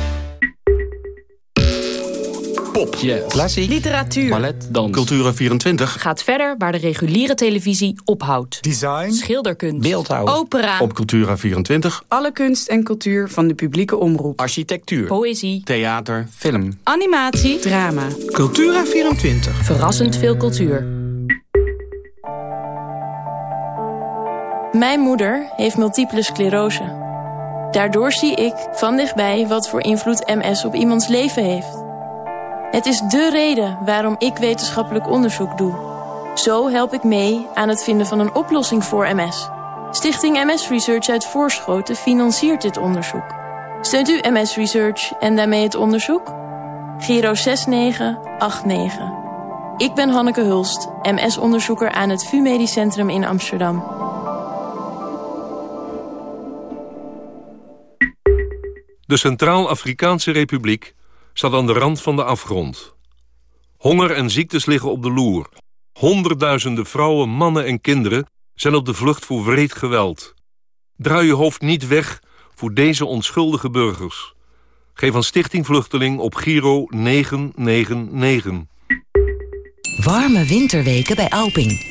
Pop, yes. klassiek, literatuur, ballet, dans, Cultura24 gaat verder waar de reguliere televisie ophoudt. Design, schilderkunst, beeldhouw, opera, op Cultura24 alle kunst en cultuur van de publieke omroep, architectuur, poëzie, theater, film, animatie, drama. Cultura24 verrassend veel cultuur. Mijn moeder heeft multiple sclerose. Daardoor zie ik van dichtbij wat voor invloed MS op iemands leven heeft. Het is dé reden waarom ik wetenschappelijk onderzoek doe. Zo help ik mee aan het vinden van een oplossing voor MS. Stichting MS Research uit Voorschoten financiert dit onderzoek. Steunt u MS Research en daarmee het onderzoek? Giro 6989. Ik ben Hanneke Hulst, MS-onderzoeker aan het VU Medisch Centrum in Amsterdam. De Centraal-Afrikaanse Republiek staat aan de rand van de afgrond. Honger en ziektes liggen op de loer. Honderdduizenden vrouwen, mannen en kinderen zijn op de vlucht voor wreed geweld. Draai je hoofd niet weg voor deze onschuldige burgers. Geef aan Stichting Vluchteling op Giro 999. Warme winterweken bij Alping.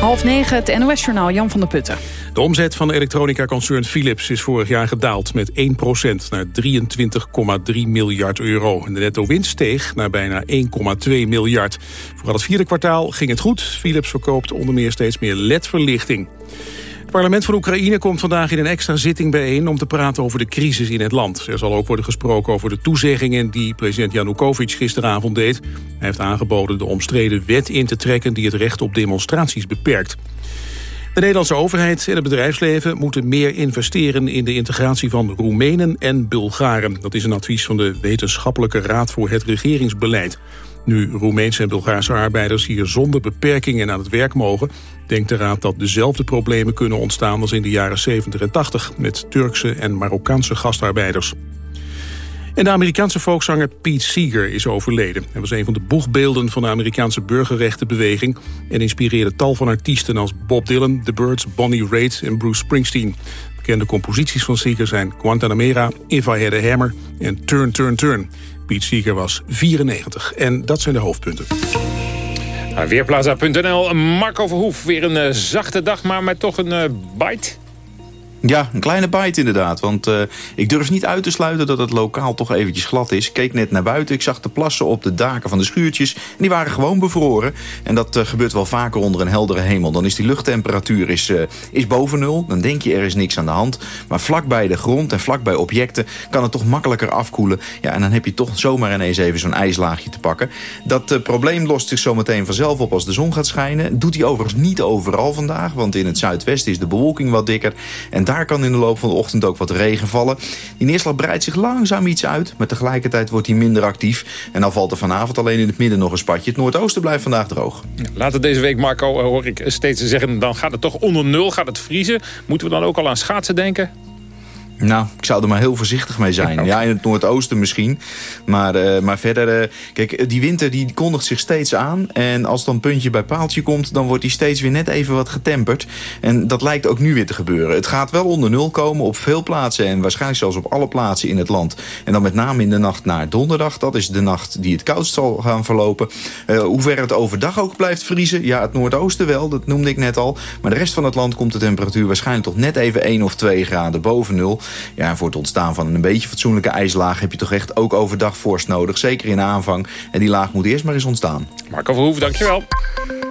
Half negen, het NOS-journaal Jan van der Putten. De omzet van elektronica-concern Philips is vorig jaar gedaald met 1% naar 23,3 miljard euro. En de netto-winst steeg naar bijna 1,2 miljard. Vooral het vierde kwartaal ging het goed. Philips verkoopt onder meer steeds meer LED-verlichting. Het parlement van Oekraïne komt vandaag in een extra zitting bijeen... om te praten over de crisis in het land. Er zal ook worden gesproken over de toezeggingen... die president Janukovic gisteravond deed. Hij heeft aangeboden de omstreden wet in te trekken... die het recht op demonstraties beperkt. De Nederlandse overheid en het bedrijfsleven moeten meer investeren in de integratie van Roemenen en Bulgaren. Dat is een advies van de Wetenschappelijke Raad voor het Regeringsbeleid. Nu Roemeense en Bulgaarse arbeiders hier zonder beperkingen aan het werk mogen... denkt de Raad dat dezelfde problemen kunnen ontstaan als in de jaren 70 en 80... met Turkse en Marokkaanse gastarbeiders. En de Amerikaanse folkzanger Pete Seeger is overleden. Hij was een van de boegbeelden van de Amerikaanse burgerrechtenbeweging... en inspireerde tal van artiesten als Bob Dylan, The Birds, Bonnie Raitt en Bruce Springsteen. Bekende composities van Seeger zijn Guantanamera, If I Had a Hammer en Turn, Turn, Turn. Seeger was 94. En dat zijn de hoofdpunten. Weerplaza.nl, Marco Verhoef. Weer een uh, zachte dag, maar met toch een uh, bite. Ja, een kleine bite inderdaad. Want uh, ik durf niet uit te sluiten dat het lokaal toch eventjes glad is. Ik keek net naar buiten. Ik zag de plassen op de daken van de schuurtjes. En die waren gewoon bevroren. En dat uh, gebeurt wel vaker onder een heldere hemel. Dan is die luchttemperatuur is, uh, is boven nul. Dan denk je er is niks aan de hand. Maar vlakbij de grond en vlakbij objecten kan het toch makkelijker afkoelen. Ja, en dan heb je toch zomaar ineens even zo'n ijslaagje te pakken. Dat probleem lost zich zometeen vanzelf op als de zon gaat schijnen. Doet hij overigens niet overal vandaag. Want in het zuidwesten is de bewolking wat dikker. En daar kan in de loop van de ochtend ook wat regen vallen. Die neerslag breidt zich langzaam iets uit, maar tegelijkertijd wordt hij minder actief. En dan valt er vanavond alleen in het midden nog een spatje. Het noordoosten blijft vandaag droog. Later deze week, Marco, hoor ik steeds zeggen... dan gaat het toch onder nul, gaat het vriezen. Moeten we dan ook al aan schaatsen denken? Nou, ik zou er maar heel voorzichtig mee zijn. Ja, in het Noordoosten misschien. Maar, uh, maar verder, uh, kijk, die winter die kondigt zich steeds aan. En als dan puntje bij paaltje komt, dan wordt die steeds weer net even wat getemperd. En dat lijkt ook nu weer te gebeuren. Het gaat wel onder nul komen op veel plaatsen. En waarschijnlijk zelfs op alle plaatsen in het land. En dan met name in de nacht naar donderdag. Dat is de nacht die het koudst zal gaan verlopen. Uh, hoe ver het overdag ook blijft vriezen. Ja, het Noordoosten wel, dat noemde ik net al. Maar de rest van het land komt de temperatuur waarschijnlijk toch net even 1 of 2 graden boven nul. Ja, voor het ontstaan van een beetje fatsoenlijke ijslaag... heb je toch echt ook overdag vorst nodig. Zeker in de aanvang. En die laag moet eerst maar eens ontstaan. Marco Verhoeven, dankjewel.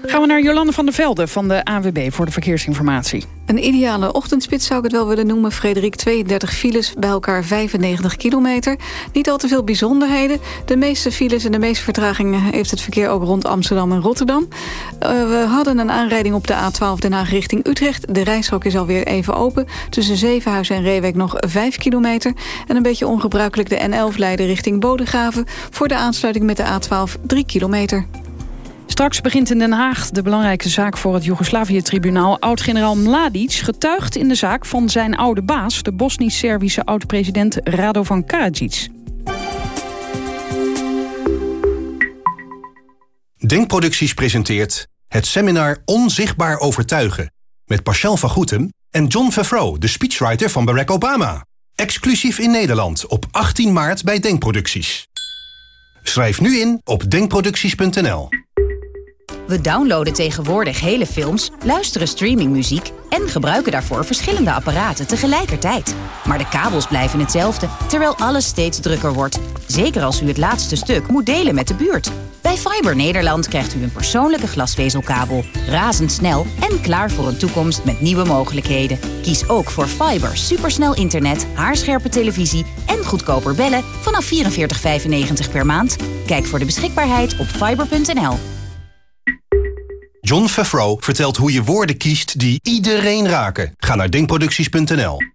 Gaan we naar Jolande van der Velde van de AWB voor de verkeersinformatie. Een ideale ochtendspits zou ik het wel willen noemen. Frederik, 32 files, bij elkaar 95 kilometer. Niet al te veel bijzonderheden. De meeste files en de meeste vertragingen heeft het verkeer ook rond Amsterdam en Rotterdam. Uh, we hadden een aanrijding op de A12 Den Haag richting Utrecht. De rijstrook is alweer even open. Tussen Zevenhuizen en Reewijk nog 5 kilometer. En een beetje ongebruikelijk de N11 leiden richting Bodegraven. Voor de aansluiting met de A12 3 kilometer. Straks begint in Den Haag de belangrijke zaak voor het Joegoslavië-tribunaal. Oud-generaal Mladic getuigt in de zaak van zijn oude baas... de Bosnisch-Servische oud-president Radovan Karadzic. Denkproducties presenteert het seminar Onzichtbaar Overtuigen... met Pascal van Goetem en John Favreau, de speechwriter van Barack Obama. Exclusief in Nederland op 18 maart bij Denkproducties. Schrijf nu in op denkproducties.nl. We downloaden tegenwoordig hele films, luisteren streamingmuziek... en gebruiken daarvoor verschillende apparaten tegelijkertijd. Maar de kabels blijven hetzelfde, terwijl alles steeds drukker wordt. Zeker als u het laatste stuk moet delen met de buurt. Bij Fiber Nederland krijgt u een persoonlijke glasvezelkabel. Razendsnel en klaar voor een toekomst met nieuwe mogelijkheden. Kies ook voor Fiber supersnel internet, haarscherpe televisie... en goedkoper bellen vanaf 44,95 per maand. Kijk voor de beschikbaarheid op fiber.nl. John Favreau vertelt hoe je woorden kiest die iedereen raken. Ga naar denkproducties.nl.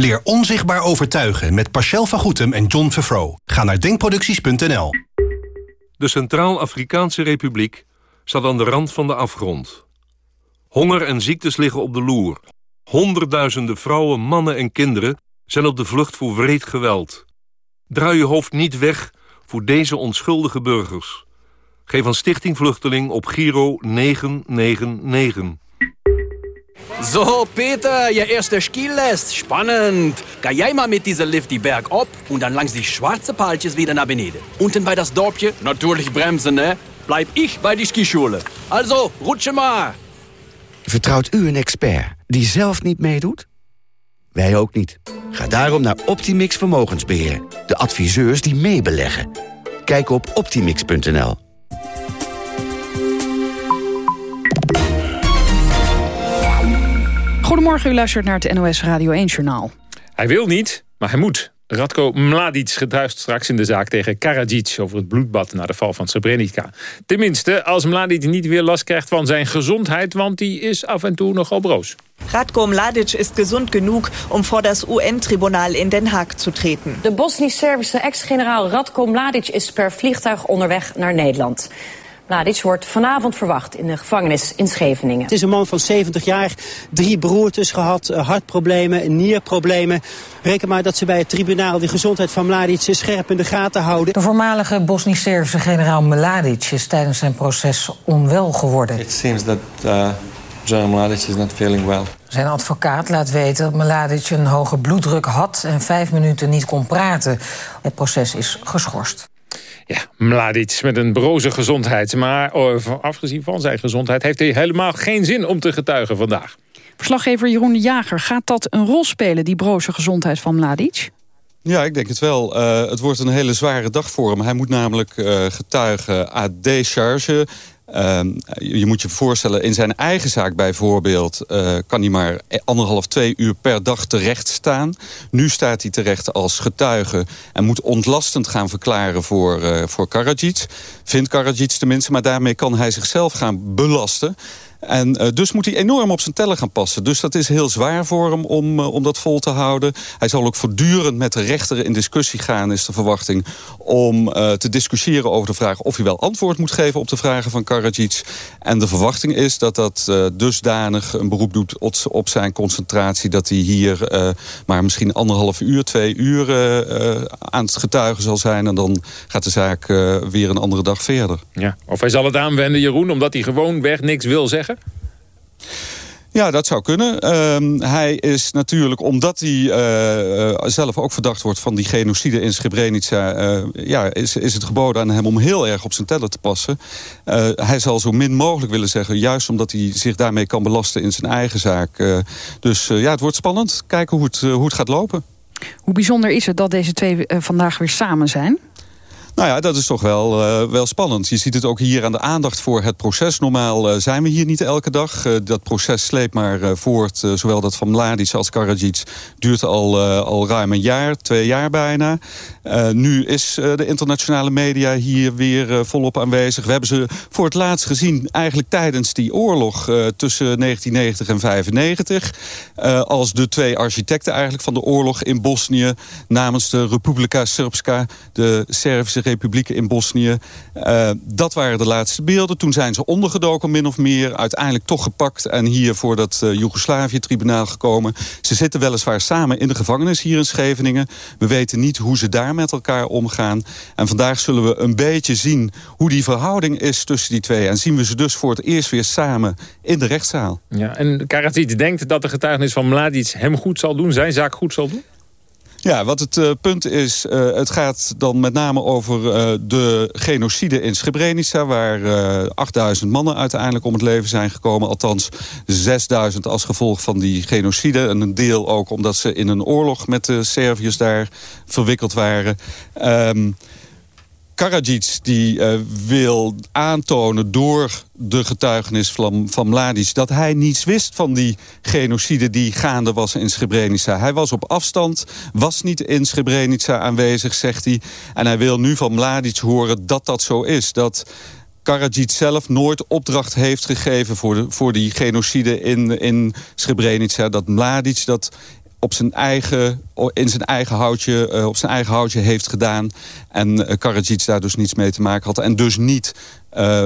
Leer onzichtbaar overtuigen met Pascal van Goetem en John Vervro. Ga naar denkproducties.nl. De Centraal-Afrikaanse Republiek staat aan de rand van de afgrond. Honger en ziektes liggen op de loer. Honderdduizenden vrouwen, mannen en kinderen zijn op de vlucht voor wreed geweld. Draai je hoofd niet weg voor deze onschuldige burgers. Geef aan Stichting Vluchteling op Giro 999. So, Peter, je eerste Skilest. Spannend. Ga jij maar mit dieser Lift die Berg op und dann langs die schwarze Paaltjes wieder naar beneden. Unten bei das Dorpje, natürlich bremsen, ne? Bleib ich bei die Skischule. Also, rutsche maar. Vertrouwt u een expert die zelf niet meedoet? Wij ook niet. Ga daarom naar Optimix Vermogensbeheer. De adviseurs die meebeleggen. Kijk op optimix.nl. Goedemorgen, u luistert naar het NOS Radio 1-journaal. Hij wil niet, maar hij moet. Radko Mladic getuigt straks in de zaak tegen Karadzic... over het bloedbad na de val van Srebrenica. Tenminste, als Mladic niet weer last krijgt van zijn gezondheid... want die is af en toe nogal broos. Radko Mladic is gezond genoeg om voor das UN-tribunaal in Den Haag te treten. De Bosnisch-Servische ex-generaal Radko Mladic is per vliegtuig onderweg naar Nederland. Mladic wordt vanavond verwacht in de gevangenis in Scheveningen. Het is een man van 70 jaar, drie broertjes gehad, eh, hartproblemen, nierproblemen. Reken maar dat ze bij het tribunaal de gezondheid van Mladic scherp in de gaten houden. De voormalige Bosnisch-Servische generaal Mladic is tijdens zijn proces onwel geworden. It seems that uh, John Mladic is not feeling well. Zijn advocaat laat weten dat Mladic een hoge bloeddruk had... en vijf minuten niet kon praten. Het proces is geschorst. Ja, Mladic met een broze gezondheid. Maar oh, afgezien van zijn gezondheid heeft hij helemaal geen zin om te getuigen vandaag. Verslaggever Jeroen de Jager, gaat dat een rol spelen, die broze gezondheid van Mladic? Ja, ik denk het wel. Uh, het wordt een hele zware dag voor hem. Hij moet namelijk uh, getuigen à décharge. Uh, je moet je voorstellen, in zijn eigen zaak bijvoorbeeld... Uh, kan hij maar anderhalf, twee uur per dag terecht staan. Nu staat hij terecht als getuige... en moet ontlastend gaan verklaren voor, uh, voor Karadzic. Vindt Karadzic tenminste, maar daarmee kan hij zichzelf gaan belasten... En uh, dus moet hij enorm op zijn tellen gaan passen. Dus dat is heel zwaar voor hem om, uh, om dat vol te houden. Hij zal ook voortdurend met de rechter in discussie gaan, is de verwachting. Om uh, te discussiëren over de vraag of hij wel antwoord moet geven op de vragen van Karadzic. En de verwachting is dat dat dusdanig een beroep doet op, op zijn concentratie. Dat hij hier maar misschien anderhalf uur, twee uur aan het getuigen zal zijn. En dan gaat de zaak weer een andere dag verder. Ja. Of hij zal het aanwenden, Jeroen, omdat hij gewoon weg niks wil zeggen? Ja, dat zou kunnen. Uh, hij is natuurlijk, omdat hij uh, zelf ook verdacht wordt... van die genocide in Srebrenica... Uh, ja, is, is het geboden aan hem om heel erg op zijn tellen te passen. hij zal zo min mogelijk willen zeggen... juist omdat hij zich daarmee kan belasten in zijn eigen zaak. dus ja, het wordt spannend. Kijken hoe het, hoe het gaat lopen. Hoe bijzonder is het dat deze twee vandaag weer samen zijn? Nou ja, dat is toch wel, uh, wel spannend. Je ziet het ook hier aan de aandacht voor het proces. Normaal uh, zijn we hier niet elke dag. Uh, dat proces sleept maar voort. zowel dat van Mladic als Karadzic duurt al, al ruim een jaar, twee jaar bijna. nu is de internationale media hier weer volop aanwezig. We hebben ze voor het laatst gezien eigenlijk tijdens die oorlog tussen 1990 en 95. als de twee architecten eigenlijk van de oorlog in Bosnië... namens de Republika Srpska, de Servische republieken in Bosnië. Uh, dat waren de laatste beelden. Toen zijn ze ondergedoken min of meer. Uiteindelijk toch gepakt en hier voor dat uh, Joegoslavië-tribunaal gekomen. Ze zitten weliswaar samen in de gevangenis hier in Scheveningen. We weten niet hoe ze daar met elkaar omgaan. En vandaag zullen we een beetje zien hoe die verhouding is tussen die twee. En zien we ze dus voor het eerst weer samen in de rechtszaal. Ja, en Karadzic denkt dat de getuigenis van Mladic hem goed zal doen, zijn zaak goed zal doen? Ja, wat het uh, punt is, uh, het gaat dan met name over uh, de genocide in Srebrenica... waar 8000 mannen uiteindelijk om het leven zijn gekomen. Althans 6000 als gevolg van die genocide. En een deel ook omdat ze in een oorlog met de Serviërs daar verwikkeld waren... Um, Karadzic die uh, wil aantonen door de getuigenis van, van Mladic... dat hij niets wist van die genocide die gaande was in Srebrenica. Hij was op afstand, was niet in Srebrenica aanwezig, zegt hij. En hij wil nu van Mladic horen dat dat zo is. Dat Karadzic zelf nooit opdracht heeft gegeven voor, de, voor die genocide in, in Srebrenica. Dat Mladic dat op zijn eigen, in zijn eigen houtje, uh, op zijn eigen houtje heeft gedaan. En uh, Karadzic daar dus niets mee te maken had. En dus niet uh,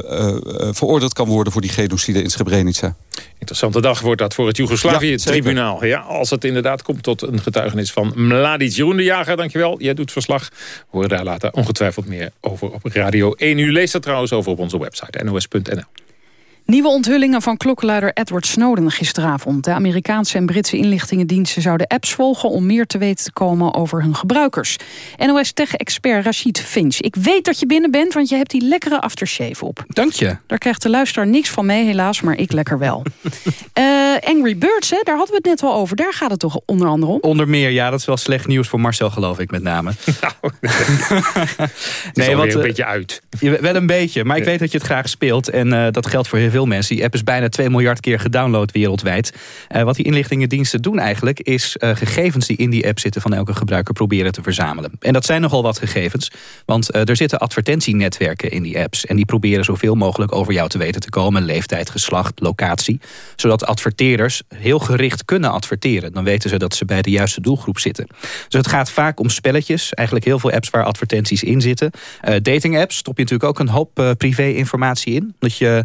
veroordeeld kan worden voor die genocide in Srebrenica. Interessante dag wordt dat voor het Joegoslavië-tribunaal. Ja, als het inderdaad komt tot een getuigenis van Mladic. Jeroen de Jager, dankjewel. Jij doet verslag. We horen daar later ongetwijfeld meer over op Radio 1. U leest dat trouwens over op onze website nos.nl. Nieuwe onthullingen van klokkenluider Edward Snowden gisteravond. De Amerikaanse en Britse inlichtingendiensten zouden apps volgen... om meer te weten te komen over hun gebruikers. NOS-tech-expert Rashid Finch. Ik weet dat je binnen bent, want je hebt die lekkere aftershave op. Dank je. Daar krijgt de luisteraar niks van mee, helaas, maar ik lekker wel. uh, [laughs] Angry Birds, hè, daar hadden we het net wel over. Daar gaat het toch onder andere om? Onder meer, ja. Dat is wel slecht nieuws voor Marcel, geloof ik, met name. [laughs] Nou, nee, [laughs] wat, een uh, beetje uit. Wel een beetje, maar ik weet dat je het graag speelt. En uh, dat geldt voor heel veel mensen. Die app is bijna 2 miljard keer gedownload wereldwijd. Uh, wat die inlichtingendiensten doen eigenlijk... is uh, gegevens die in die app zitten van elke gebruiker proberen te verzamelen. En dat zijn nogal wat gegevens. Want uh, er zitten advertentienetwerken in die apps. En die proberen zoveel mogelijk over jou te weten te komen. Leeftijd, geslacht, locatie. Zodat adverteerders heel gericht kunnen adverteren. Dan weten ze dat ze bij de juiste doelgroep zitten. Dus het gaat vaak om spelletjes. Eigenlijk heel veel apps waar advertenties in zitten. dating apps stop je natuurlijk ook een hoop privé-informatie in. Dat je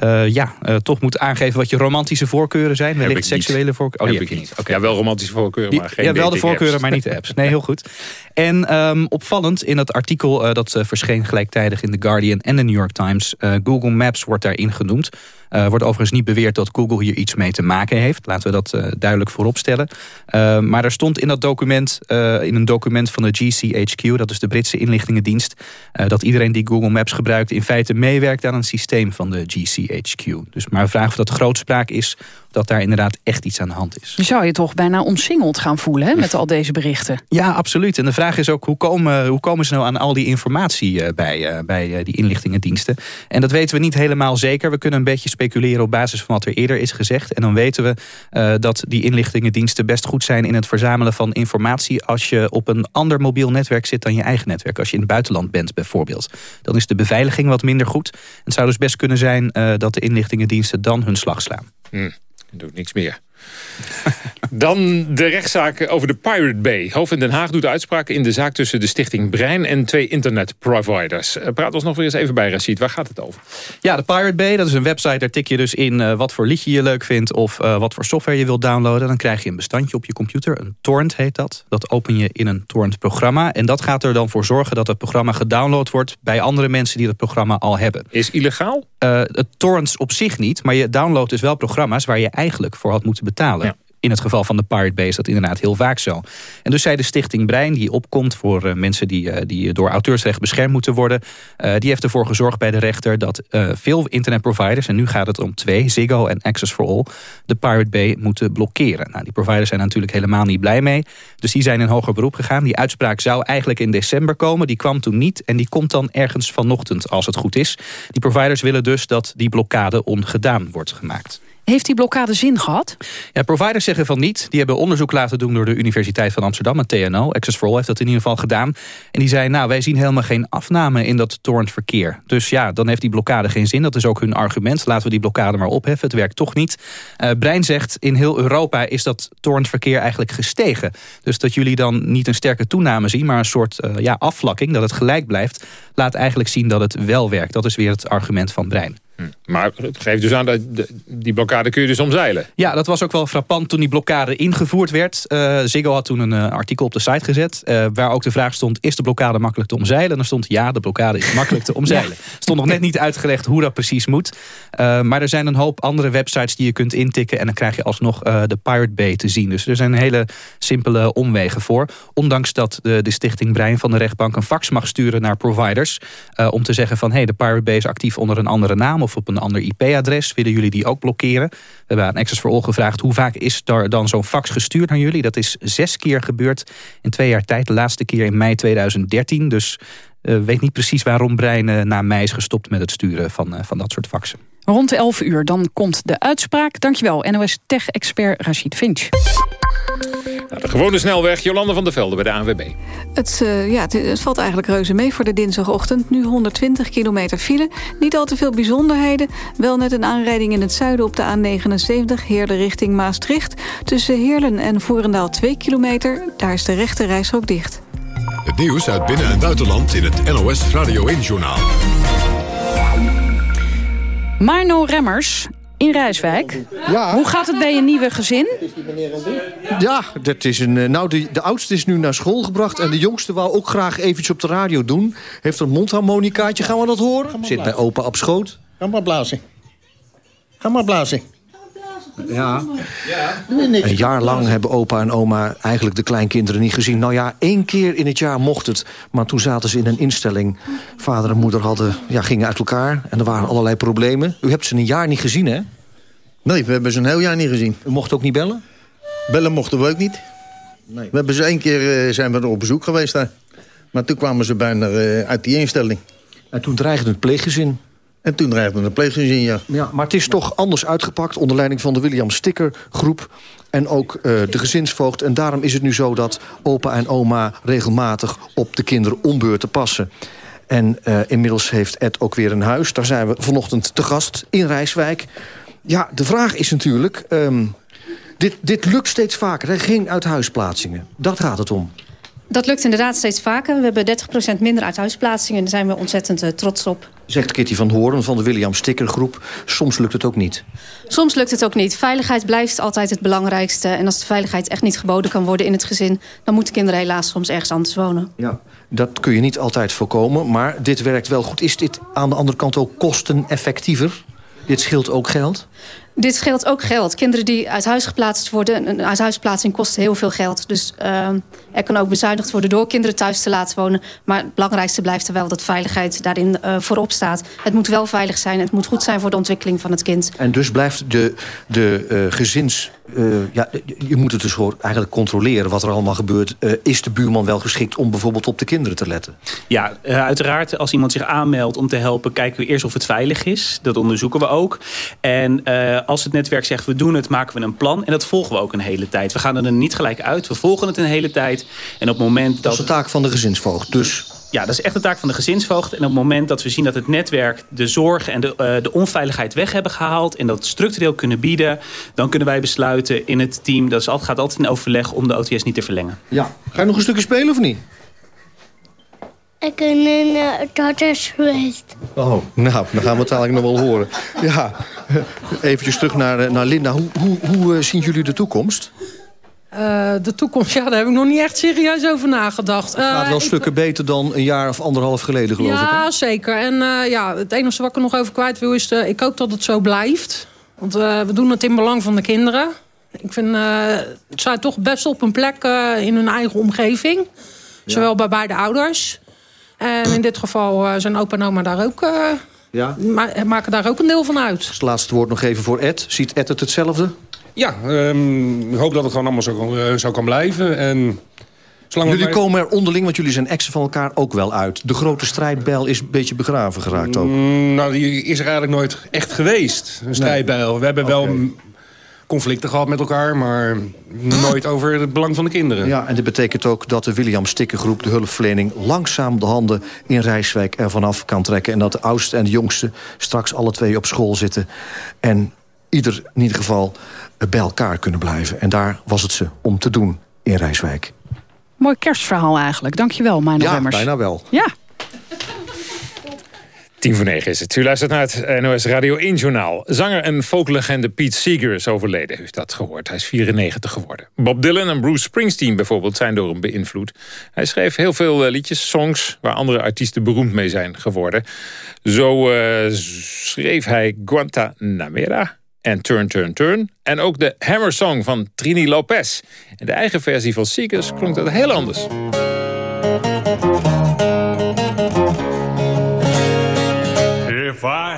uh, ja, uh, toch moet aangeven wat je romantische voorkeuren zijn. Wellicht seksuele voorkeuren. Oh, die heb je niet. Okay. Ja, wel romantische voorkeuren, maar geen Ja, wel de voorkeuren, maar niet de apps. Nee, heel goed. En um, opvallend in dat artikel, uh, dat verscheen gelijktijdig in The Guardian en de New York Times. Google Maps wordt daarin genoemd. Wordt overigens niet beweerd dat Google hier iets mee te maken heeft. Laten we dat duidelijk vooropstellen. Maar er stond in dat document, in een document van de GCHQ... dat is de Britse inlichtingendienst... dat iedereen die Google Maps gebruikt... in feite meewerkt aan een systeem van de GCHQ. Dus maar vraag of dat grootspraak is dat daar inderdaad echt iets aan de hand is. Je zou je toch bijna omsingeld gaan voelen hè, met al deze berichten? Ja, absoluut. En de vraag is ook, hoe komen, hoe komen ze nou aan al die informatie uh, bij, uh, bij uh, die inlichtingendiensten? En dat weten we niet helemaal zeker. We kunnen een beetje speculeren op basis van wat er eerder is gezegd. En dan weten we dat die inlichtingendiensten best goed zijn in het verzamelen van informatie... als je op een ander mobiel netwerk zit dan je eigen netwerk. Als je in het buitenland bent bijvoorbeeld. Dan is de beveiliging wat minder goed. Het zou dus best kunnen zijn dat de inlichtingendiensten dan hun slag slaan. Hmm doet niks meer. [laughs] Dan de rechtszaak over de Pirate Bay. Hof in Den Haag doet uitspraken in de zaak tussen de stichting Brein en twee internetproviders. Eh, praat ons nog weer eens even bij, Rashid. Waar gaat het over? Ja, de Pirate Bay, dat is een website. Daar tik je dus in uh, wat voor liedje je leuk vindt of uh, wat voor software je wilt downloaden. Dan krijg je een bestandje op je computer. Een torrent heet dat. Dat open je in een torrent programma. En dat gaat er dan voor zorgen dat het programma gedownload wordt bij andere mensen die het programma al hebben. Is illegaal? het torrents op zich niet, maar je downloadt dus wel programma's waar je eigenlijk voor had moeten betalen. Ja in het geval van de Pirate Bay is dat inderdaad heel vaak zo. En dus zei de stichting Brein, die opkomt voor uh, mensen die, uh, die door auteursrecht beschermd moeten worden... Uh, die heeft ervoor gezorgd bij de rechter dat veel internetproviders... en nu gaat het om twee, Ziggo en Access for All... de Pirate Bay moeten blokkeren. Nou, die providers zijn natuurlijk helemaal niet blij mee. Dus die zijn in hoger beroep gegaan. Die uitspraak zou eigenlijk in december komen. Die kwam toen niet en die komt dan ergens vanochtend als het goed is. Die providers willen dus dat die blokkade ongedaan wordt gemaakt. Heeft die blokkade zin gehad? Ja, providers zeggen van niet. Die hebben onderzoek laten doen door de Universiteit van Amsterdam, het TNO. Access for All heeft dat in ieder geval gedaan. En die zei, nou, wij zien helemaal geen afname in dat torrentverkeer. Dus ja, dan heeft die blokkade geen zin. Dat is ook hun argument. Laten we die blokkade maar opheffen. Het werkt toch niet. Uh, Brein zegt, in heel Europa is dat torrentverkeer eigenlijk gestegen. Dus dat jullie dan niet een sterke toename zien, maar een soort uh, ja, afvlakking, dat het gelijk blijft, laat eigenlijk zien dat het wel werkt. Dat is weer het argument van Brein. Hm. Maar het geeft dus aan dat die blokkade kun je dus omzeilen. Ja, dat was ook wel frappant toen die blokkade ingevoerd werd. Uh, Ziggo had toen een uh, artikel op de site gezet... Uh, waar ook de vraag stond, is de blokkade makkelijk te omzeilen? En dan stond, ja, de blokkade is makkelijk te [laughs] omzeilen. ja. stond nog net niet uitgelegd hoe dat precies moet. maar er zijn een hoop andere websites die je kunt intikken... en dan krijg je alsnog de Pirate Bay te zien. Dus er zijn hele simpele omwegen voor. Ondanks dat de, de stichting Brein van de rechtbank een fax mag sturen naar providers... om te zeggen van, hé, hey, de Pirate Bay is actief onder een andere naam... of op een ander IP-adres. Willen jullie die ook blokkeren? We hebben aan Access for All gevraagd... hoe vaak is er dan zo'n fax gestuurd naar jullie? Dat is zes keer gebeurd in twee jaar tijd. De laatste keer in mei 2013. Dus uh, weet niet precies waarom Brein uh, na mei is gestopt... met het sturen van, uh, van dat soort faxen. Rond de 11 uur, dan komt de uitspraak. Dankjewel, NOS-tech-expert Rachid Finch. Nou, de gewone snelweg, Jolande van der Velde bij de ANWB. Het, uh, ja, het, het, valt eigenlijk reuze mee voor de dinsdagochtend. Nu 120 kilometer file. Niet al te veel bijzonderheden. Wel net een aanrijding in het zuiden op de A79... Heerlen richting Maastricht. Tussen Heerlen en Voerendaal 2 kilometer. Daar is de rechte reishok dicht. Het nieuws uit binnen- en buitenland in het NOS Radio 1-journaal. Marno Remmers in Rijswijk. Ja. Hoe gaat het bij je nieuwe gezin? Ja, dat is een, nou, de, de oudste is nu naar school gebracht... en de jongste wou ook graag eventjes op de radio doen. Heeft een mondharmonicaatje, gaan we dat horen? Zit bij opa op schoot. Ga maar blazen. Ga maar blazen. Ja. Een jaar lang hebben opa en oma eigenlijk de kleinkinderen niet gezien. Nou ja, één keer in het jaar mocht het. Maar toen zaten ze in een instelling. Vader en moeder hadden, ja, gingen uit elkaar. En er waren allerlei problemen. U hebt ze een jaar niet gezien, hè? Nee, we hebben ze een heel jaar niet gezien. U mocht ook niet bellen? Bellen mochten we ook niet. Nee. We hebben ze één keer uh, zijn we er op bezoek geweest daar. Maar toen kwamen ze bijna uh, uit die instelling. En toen dreigde het pleeggezin. En toen dreigde een pleeggezin, ja. ja. Maar het is toch anders uitgepakt onder leiding van de William Sticker groep... en ook uh, de gezinsvoogd. En daarom is het nu zo dat opa en oma regelmatig op de kinderen ombeurten passen. En uh, inmiddels heeft Ed ook weer een huis. Daar zijn we vanochtend te gast in Rijswijk. Ja, de vraag is natuurlijk... Um, dit, dit lukt steeds vaker, hè? geen uithuisplaatsingen. Dat gaat het om. Dat lukt inderdaad steeds vaker. We hebben 30% minder uithuisplaatsingen. Daar zijn we ontzettend uh, trots op. Zegt Kitty van Hoorn van de William Sticker groep. Soms lukt het ook niet. Soms lukt het ook niet. Veiligheid blijft altijd het belangrijkste. En als de veiligheid echt niet geboden kan worden in het gezin... dan moeten kinderen helaas soms ergens anders wonen. Ja, dat kun je niet altijd voorkomen. Maar dit werkt wel goed. Is dit aan de andere kant ook kosteneffectiever? Dit scheelt ook geld? Dit scheelt ook geld. Kinderen die uit huis geplaatst worden... een uithuisplaatsing kost heel veel geld. Dus uh, er kan ook bezuinigd worden door kinderen thuis te laten wonen. Maar het belangrijkste blijft er wel dat veiligheid daarin uh, voorop staat. Het moet wel veilig zijn. Het moet goed zijn voor de ontwikkeling van het kind. En dus blijft de, de uh, gezins... Uh, ja, je moet het dus gewoon eigenlijk controleren wat er allemaal gebeurt. Uh, is de buurman wel geschikt om bijvoorbeeld op de kinderen te letten? Ja, uh, uiteraard als iemand zich aanmeldt om te helpen... kijken we eerst of het veilig is. Dat onderzoeken we ook. En als het netwerk zegt we doen het, maken we een plan. En dat volgen we ook een hele tijd. We gaan er niet gelijk uit. We volgen het een hele tijd. En op het moment dat... Dat is de taak van de gezinsvoogd. Dus ja, dat is echt de taak van de gezinsvoogd. En op het moment dat we zien dat het netwerk de zorg en de, uh, de onveiligheid weg hebben gehaald... en dat structureel kunnen bieden... dan kunnen wij besluiten in het team... dat altijd, gaat altijd in overleg om de OTS niet te verlengen. Ja. Ga je nog een stukje spelen of niet? Ik ben in uh, Tartars geweest. Oh, nou, dan gaan we het eigenlijk nog wel horen. Ja, [laughs] eventjes terug naar, naar Linda. Hoe, hoe, hoe zien jullie de toekomst? Uh, de toekomst, ja, daar heb ik nog niet echt serieus over nagedacht. Het gaat wel ik... stukken beter dan een jaar of anderhalf geleden, geloof ja, ik. Ja, zeker. En uh, ja, het enige wat ik er nog over kwijt wil is... Ik hoop dat het zo blijft. Want we doen het in belang van de kinderen. Ik vind, het zijn toch best op een plek in hun eigen omgeving. Ja. Zowel bij beide ouders. En in dit geval zijn opa en oma daar ook... ja. ma maken daar ook een deel van uit. Het laatste woord nog even voor Ed. Ziet Ed het hetzelfde? Ja, um, ik hoop dat het gewoon allemaal zo, uh, zo kan blijven. En zolang jullie komen er onderling, want jullie zijn exen van elkaar ook wel uit. De grote strijdbijl is een beetje begraven geraakt ook. Mm, nou, die is er eigenlijk nooit echt geweest, een strijdbijl. We hebben okay. wel conflicten gehad met elkaar, maar nooit over het belang van de kinderen. Ja, en dit betekent ook dat de William Stikkengroep, de hulpverlening... langzaam de handen in Rijswijk ervan af kan trekken. En dat de oudste en de jongste straks alle twee op school zitten. En ieder in ieder geval bij elkaar kunnen blijven. En daar was het ze om te doen in Rijswijk. Mooi kerstverhaal eigenlijk. Dankjewel, mijn Ja, Remmers. bijna wel. Ja. Tien voor negen is het. U luistert naar het NOS Radio 1 Journaal. Zanger en folklegende Pete Seeger is overleden. U heeft dat gehoord. Hij is 94 geworden. Bob Dylan en Bruce Springsteen bijvoorbeeld zijn door hem beïnvloed. Hij schreef heel veel eh, liedjes, songs... waar andere artiesten beroemd mee zijn geworden. Zo uh, schreef hij Guantanamera en Turn, Turn, Turn. En ook de Hammer Song van Trini Lopez. En de eigen versie van Seekers klonk dat heel anders. If I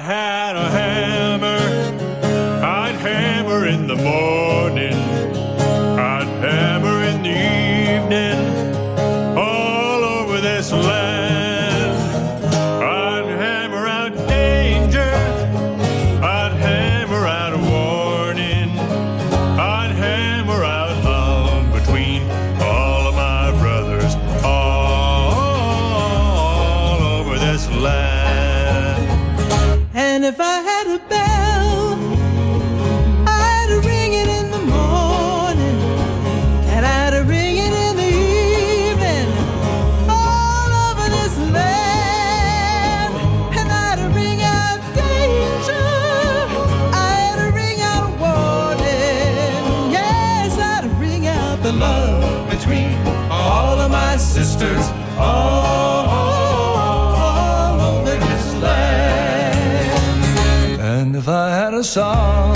Had a song,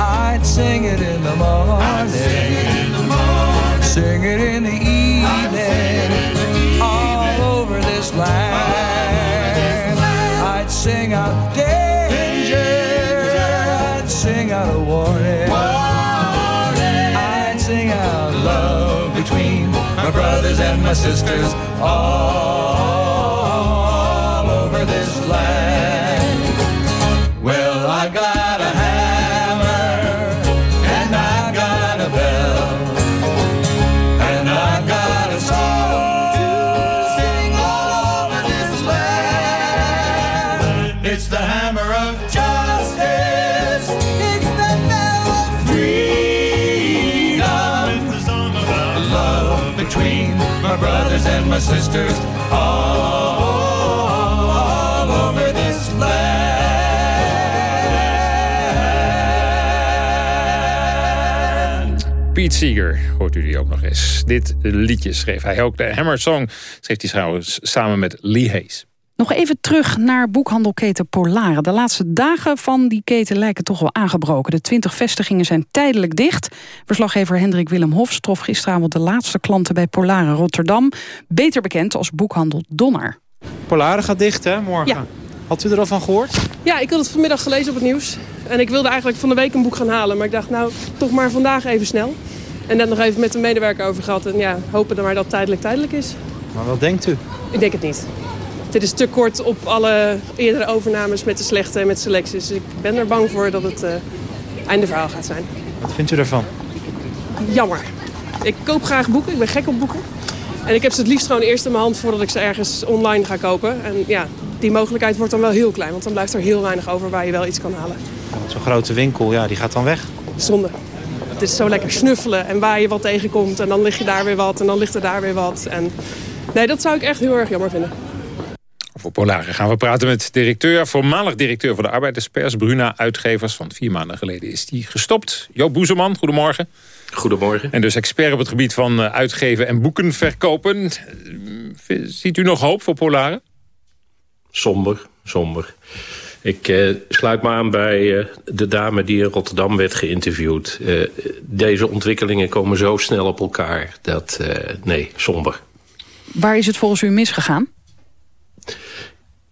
I'd sing it in the morning, sing it in the evening, all over this land. I'd sing out danger, I'd sing out a warning, I'd sing out love between my brothers and my sisters, all sisters, all over this land. Pete Seeger, hoort u die ook nog eens. Dit liedje schreef hij ook. De Hammer Song schreef hij trouwens samen met Lee Hayes. Nog even terug naar boekhandelketen Polare. De laatste dagen van die keten lijken toch wel aangebroken. De 20 vestigingen zijn tijdelijk dicht. Verslaggever Hendrik Willem Hofs trof gisteravond de laatste klanten bij Polare Rotterdam. Beter bekend als boekhandel Donner. Polare gaat dicht, hè, morgen? Ja. Had u er al van gehoord? Ja, ik had het vanmiddag gelezen op het nieuws. En ik wilde eigenlijk van de week een boek gaan halen. Maar ik dacht, nou, toch maar vandaag even snel. En net nog even met de medewerker over gehad. En ja, hopen dan maar dat het tijdelijk tijdelijk is. Maar wat denkt u? Ik denk het niet. Dit is te kort op alle eerdere overnames met de slechte en met selecties. Dus ik ben er bang voor dat het uh, einde verhaal gaat zijn. Wat vindt u daarvan? Jammer. Ik koop graag boeken. Ik ben gek op boeken. En ik heb ze het liefst gewoon eerst in mijn hand voordat ik ze ergens online ga kopen. En ja, die mogelijkheid wordt dan wel heel klein. Want dan blijft er heel weinig over waar je wel iets kan halen. Zo'n grote winkel, ja, die gaat dan weg. Zonde. Het is zo lekker snuffelen en waar je wat tegenkomt. En dan lig je daar weer wat en dan ligt er daar weer wat. En nee, dat zou ik echt heel erg jammer vinden. Voor Polare gaan we praten met directeur, voormalig directeur van de Arbeiderspers, Bruna Uitgevers. Van vier maanden geleden is die gestopt. Joop Boezeman, goedemorgen. Goedemorgen. En dus expert op het gebied van eh, uitgeven en boeken verkopen. Ziet u nog hoop voor Polare? Somber, somber. Ik uh, sluit me aan bij uh, de dame die in Rotterdam werd geïnterviewd. Uh, deze ontwikkelingen komen zo snel op elkaar. Dat, nee, somber. Waar is het volgens u misgegaan?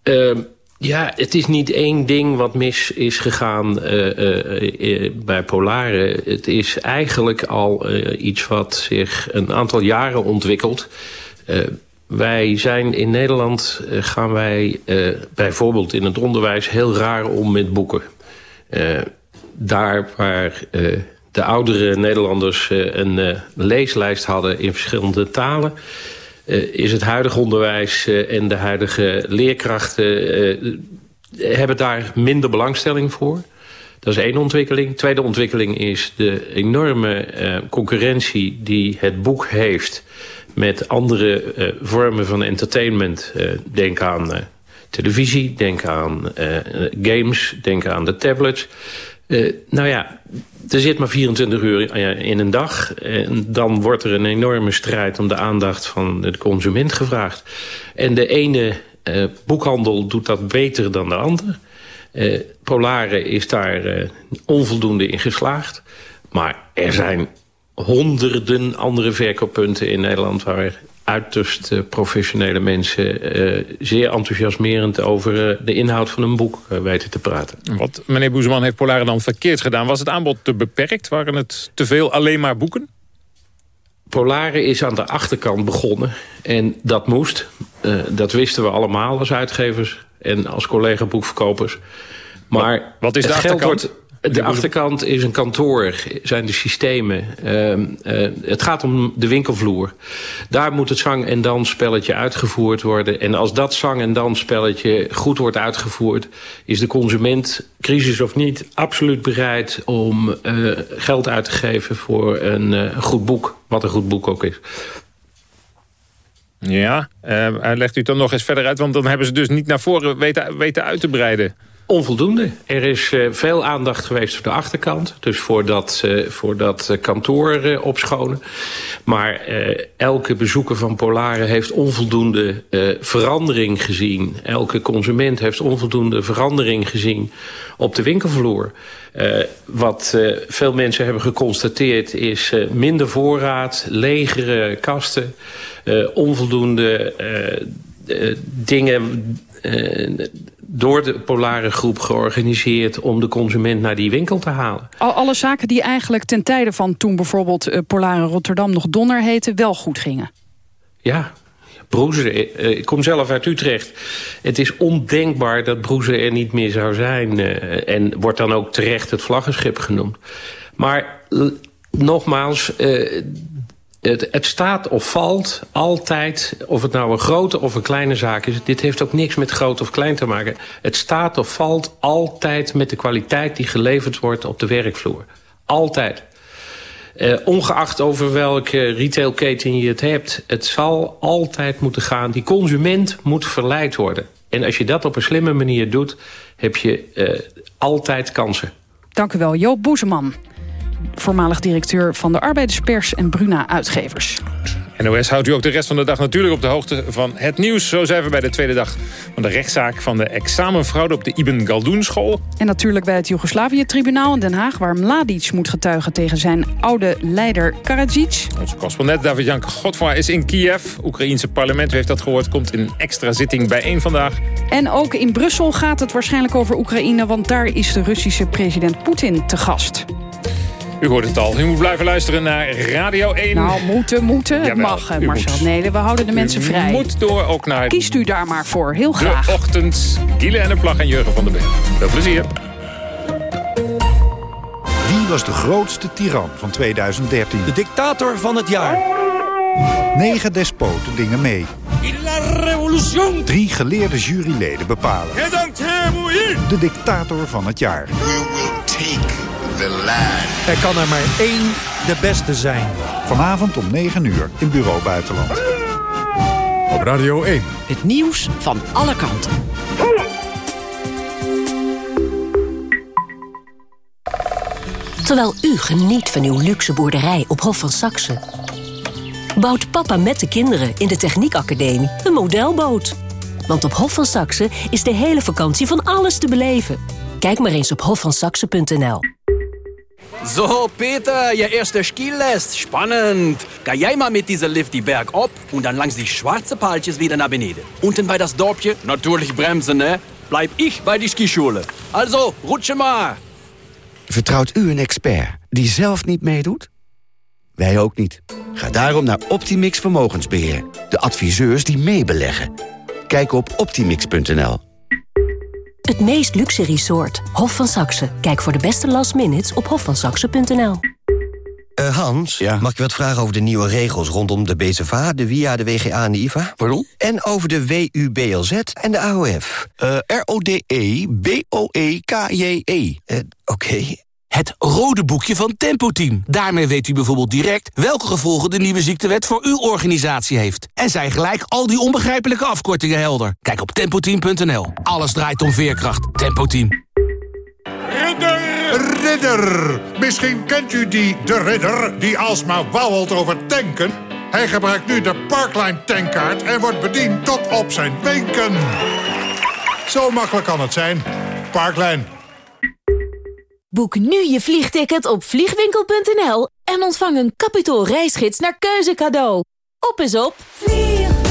Uh, ja, het is niet één ding wat mis is gegaan uh, uh, bij Polare. Het is eigenlijk al iets wat zich een aantal jaren ontwikkelt. wij zijn in Nederland, gaan wij bijvoorbeeld in het onderwijs heel raar om met boeken. daar waar de oudere Nederlanders een leeslijst hadden in verschillende talen... Uh, is het huidige onderwijs uh, en de huidige leerkrachten... Uh, hebben daar minder belangstelling voor. Dat is één ontwikkeling. Tweede ontwikkeling is de enorme concurrentie die het boek heeft... met andere vormen van entertainment. denk aan televisie, denk aan eh, games, denk aan de tablets. Eh, nou ja, er zit maar 24 uur in een dag. En dan wordt er een enorme strijd om de aandacht van de consument gevraagd. En de ene eh, boekhandel doet dat beter dan de andere. Eh, Polare is daar eh, onvoldoende in geslaagd. Maar er zijn honderden andere verkooppunten in Nederland... waar uiterst eh, professionele mensen eh, zeer enthousiasmerend... over eh, de inhoud van een boek weten te praten. Wat, meneer Boezeman, heeft Polare dan verkeerd gedaan? Was het aanbod te beperkt? Waren het te veel alleen maar boeken? Polare is aan de achterkant begonnen. En dat moest. Dat wisten we allemaal als uitgevers en als collega-boekverkopers. Maar wat is de achterkant? Wordt, de achterkant is een kantoor, zijn de systemen. Ehm, eh, het gaat om de winkelvloer. Daar moet het zang- en dansspelletje uitgevoerd worden. En als dat zang- en dansspelletje goed wordt uitgevoerd... is de consument, crisis of niet, absoluut bereid om eh, geld uit te geven... voor een eh, goed boek, wat een goed boek ook is. Ja, legt u het dan nog eens verder uit... want dan hebben ze dus niet naar voren weten, weten uit te breiden. Onvoldoende. Er is eh, veel aandacht geweest voor de achterkant. Dus voor dat, eh, voor dat kantoor eh, opschonen. Maar elke bezoeker van Polare heeft onvoldoende verandering gezien. Elke consument heeft onvoldoende verandering gezien op de winkelvloer. Wat veel mensen hebben geconstateerd is minder voorraad, legere kasten, onvoldoende dingen door de polare groep georganiseerd om de consument naar die winkel te halen. Al alle zaken die eigenlijk ten tijde van toen bijvoorbeeld eh, Polare Rotterdam nog Donner heette, wel goed gingen. Ja, Broezer, eh, ik kom zelf uit Utrecht. Het is ondenkbaar dat Broezer er niet meer zou zijn. eh, en wordt dan ook terecht het vlaggenschip genoemd. Maar nogmaals, eh, het, staat of valt altijd, of het nou een grote of een kleine zaak is. Dit heeft ook niks met groot of klein te maken. Het staat of valt altijd met de kwaliteit die geleverd wordt op de werkvloer. Altijd. Eh, ongeacht over welke retailketen je het hebt... het zal altijd moeten gaan. Die consument moet verleid worden. En als je dat op een slimme manier doet... heb je eh, altijd kansen. Dank u wel, Joop Boezeman. Voormalig directeur van de Arbeiderspers en Bruna Uitgevers. NOS houdt u ook de rest van de dag natuurlijk op de hoogte van het nieuws. Zo zijn we bij de tweede dag van de rechtszaak van de examenfraude op de Ibn Galdoen school. En natuurlijk bij het Joegoslavië-tribunaal in Den Haag... waar Mladic moet getuigen tegen zijn oude leider Karadzic. Onze correspondent David-Jan Godfra is in Kiev. Oekraïense parlement, u heeft dat gehoord, komt in een extra zitting bijeen vandaag. En ook in Brussel gaat het waarschijnlijk over Oekraïne... want daar is de Russische president Poetin te gast. U hoort het al. U moet blijven luisteren naar Radio 1. Nou, moeten, moeten. Het mag, u Marcel. moet. Nee, we houden de mensen U vrij. moet door ook naar Kiest u daar maar voor. Heel graag. de ochtend. Giele en de Plag en Jurgen van den Berg. Veel plezier. Wie was de grootste tiran van 2013? De dictator van het jaar. Negen despoten dingen mee. Drie geleerde juryleden bepalen. De dictator van het jaar. Er kan er maar één de beste zijn. Vanavond om 9 uur in Bureau Buitenland. Op Radio 1. Het nieuws van alle kanten. Terwijl u geniet van uw luxe boerderij op Hof van Saxe... bouwt papa met de kinderen in de Techniekacademie een modelboot. Want op Hof van Saxe is de hele vakantie van alles te beleven. Kijk maar eens op hofvansaxe.nl. So, Peter, je eerste Skilest. Spannend. Ga jij maar mit dieser Lift die Berg op und dann langs die schwarze Paaltjes wieder naar beneden. Unten bei das Dorpje, natürlich bremsen, ne? Bleib ich bei die Skischule. Also, rutsche maar. Vertrouwt u een expert die zelf niet meedoet? Wij ook niet. Ga daarom naar Optimix Vermogensbeheer. De adviseurs die meebeleggen. Kijk op optimix.nl. Het meest luxe resort, Hof van Saxe. Kijk voor de beste last minutes op hofvansaxe.nl. Eh, Hans, mag ik wat vragen over de nieuwe regels rondom de BZVA, de WIA, de WGA en de IVA? Pardon? En over de WUBLZ en de AOF. R-O-D-E-B-O-E-K-J-E. Eh, Oké. Het rode boekje van Tempo Team. Daarmee weet u bijvoorbeeld direct welke gevolgen de nieuwe ziektewet voor uw organisatie heeft. En zijn gelijk al die onbegrijpelijke afkortingen helder. Kijk op tempoteam.nl. Alles draait om veerkracht. Tempo Team. Ridder! Misschien kent u die de ridder die alsmaar wauwelt over tanken. Hij gebruikt nu de Parkline tankkaart en wordt bediend tot op zijn wenken. Zo makkelijk kan het zijn. Parkline. Boek nu je vliegticket op vliegwinkel.nl en ontvang een kapitaal reisgids naar keuze cadeau. Op is op vliegwinkel.nl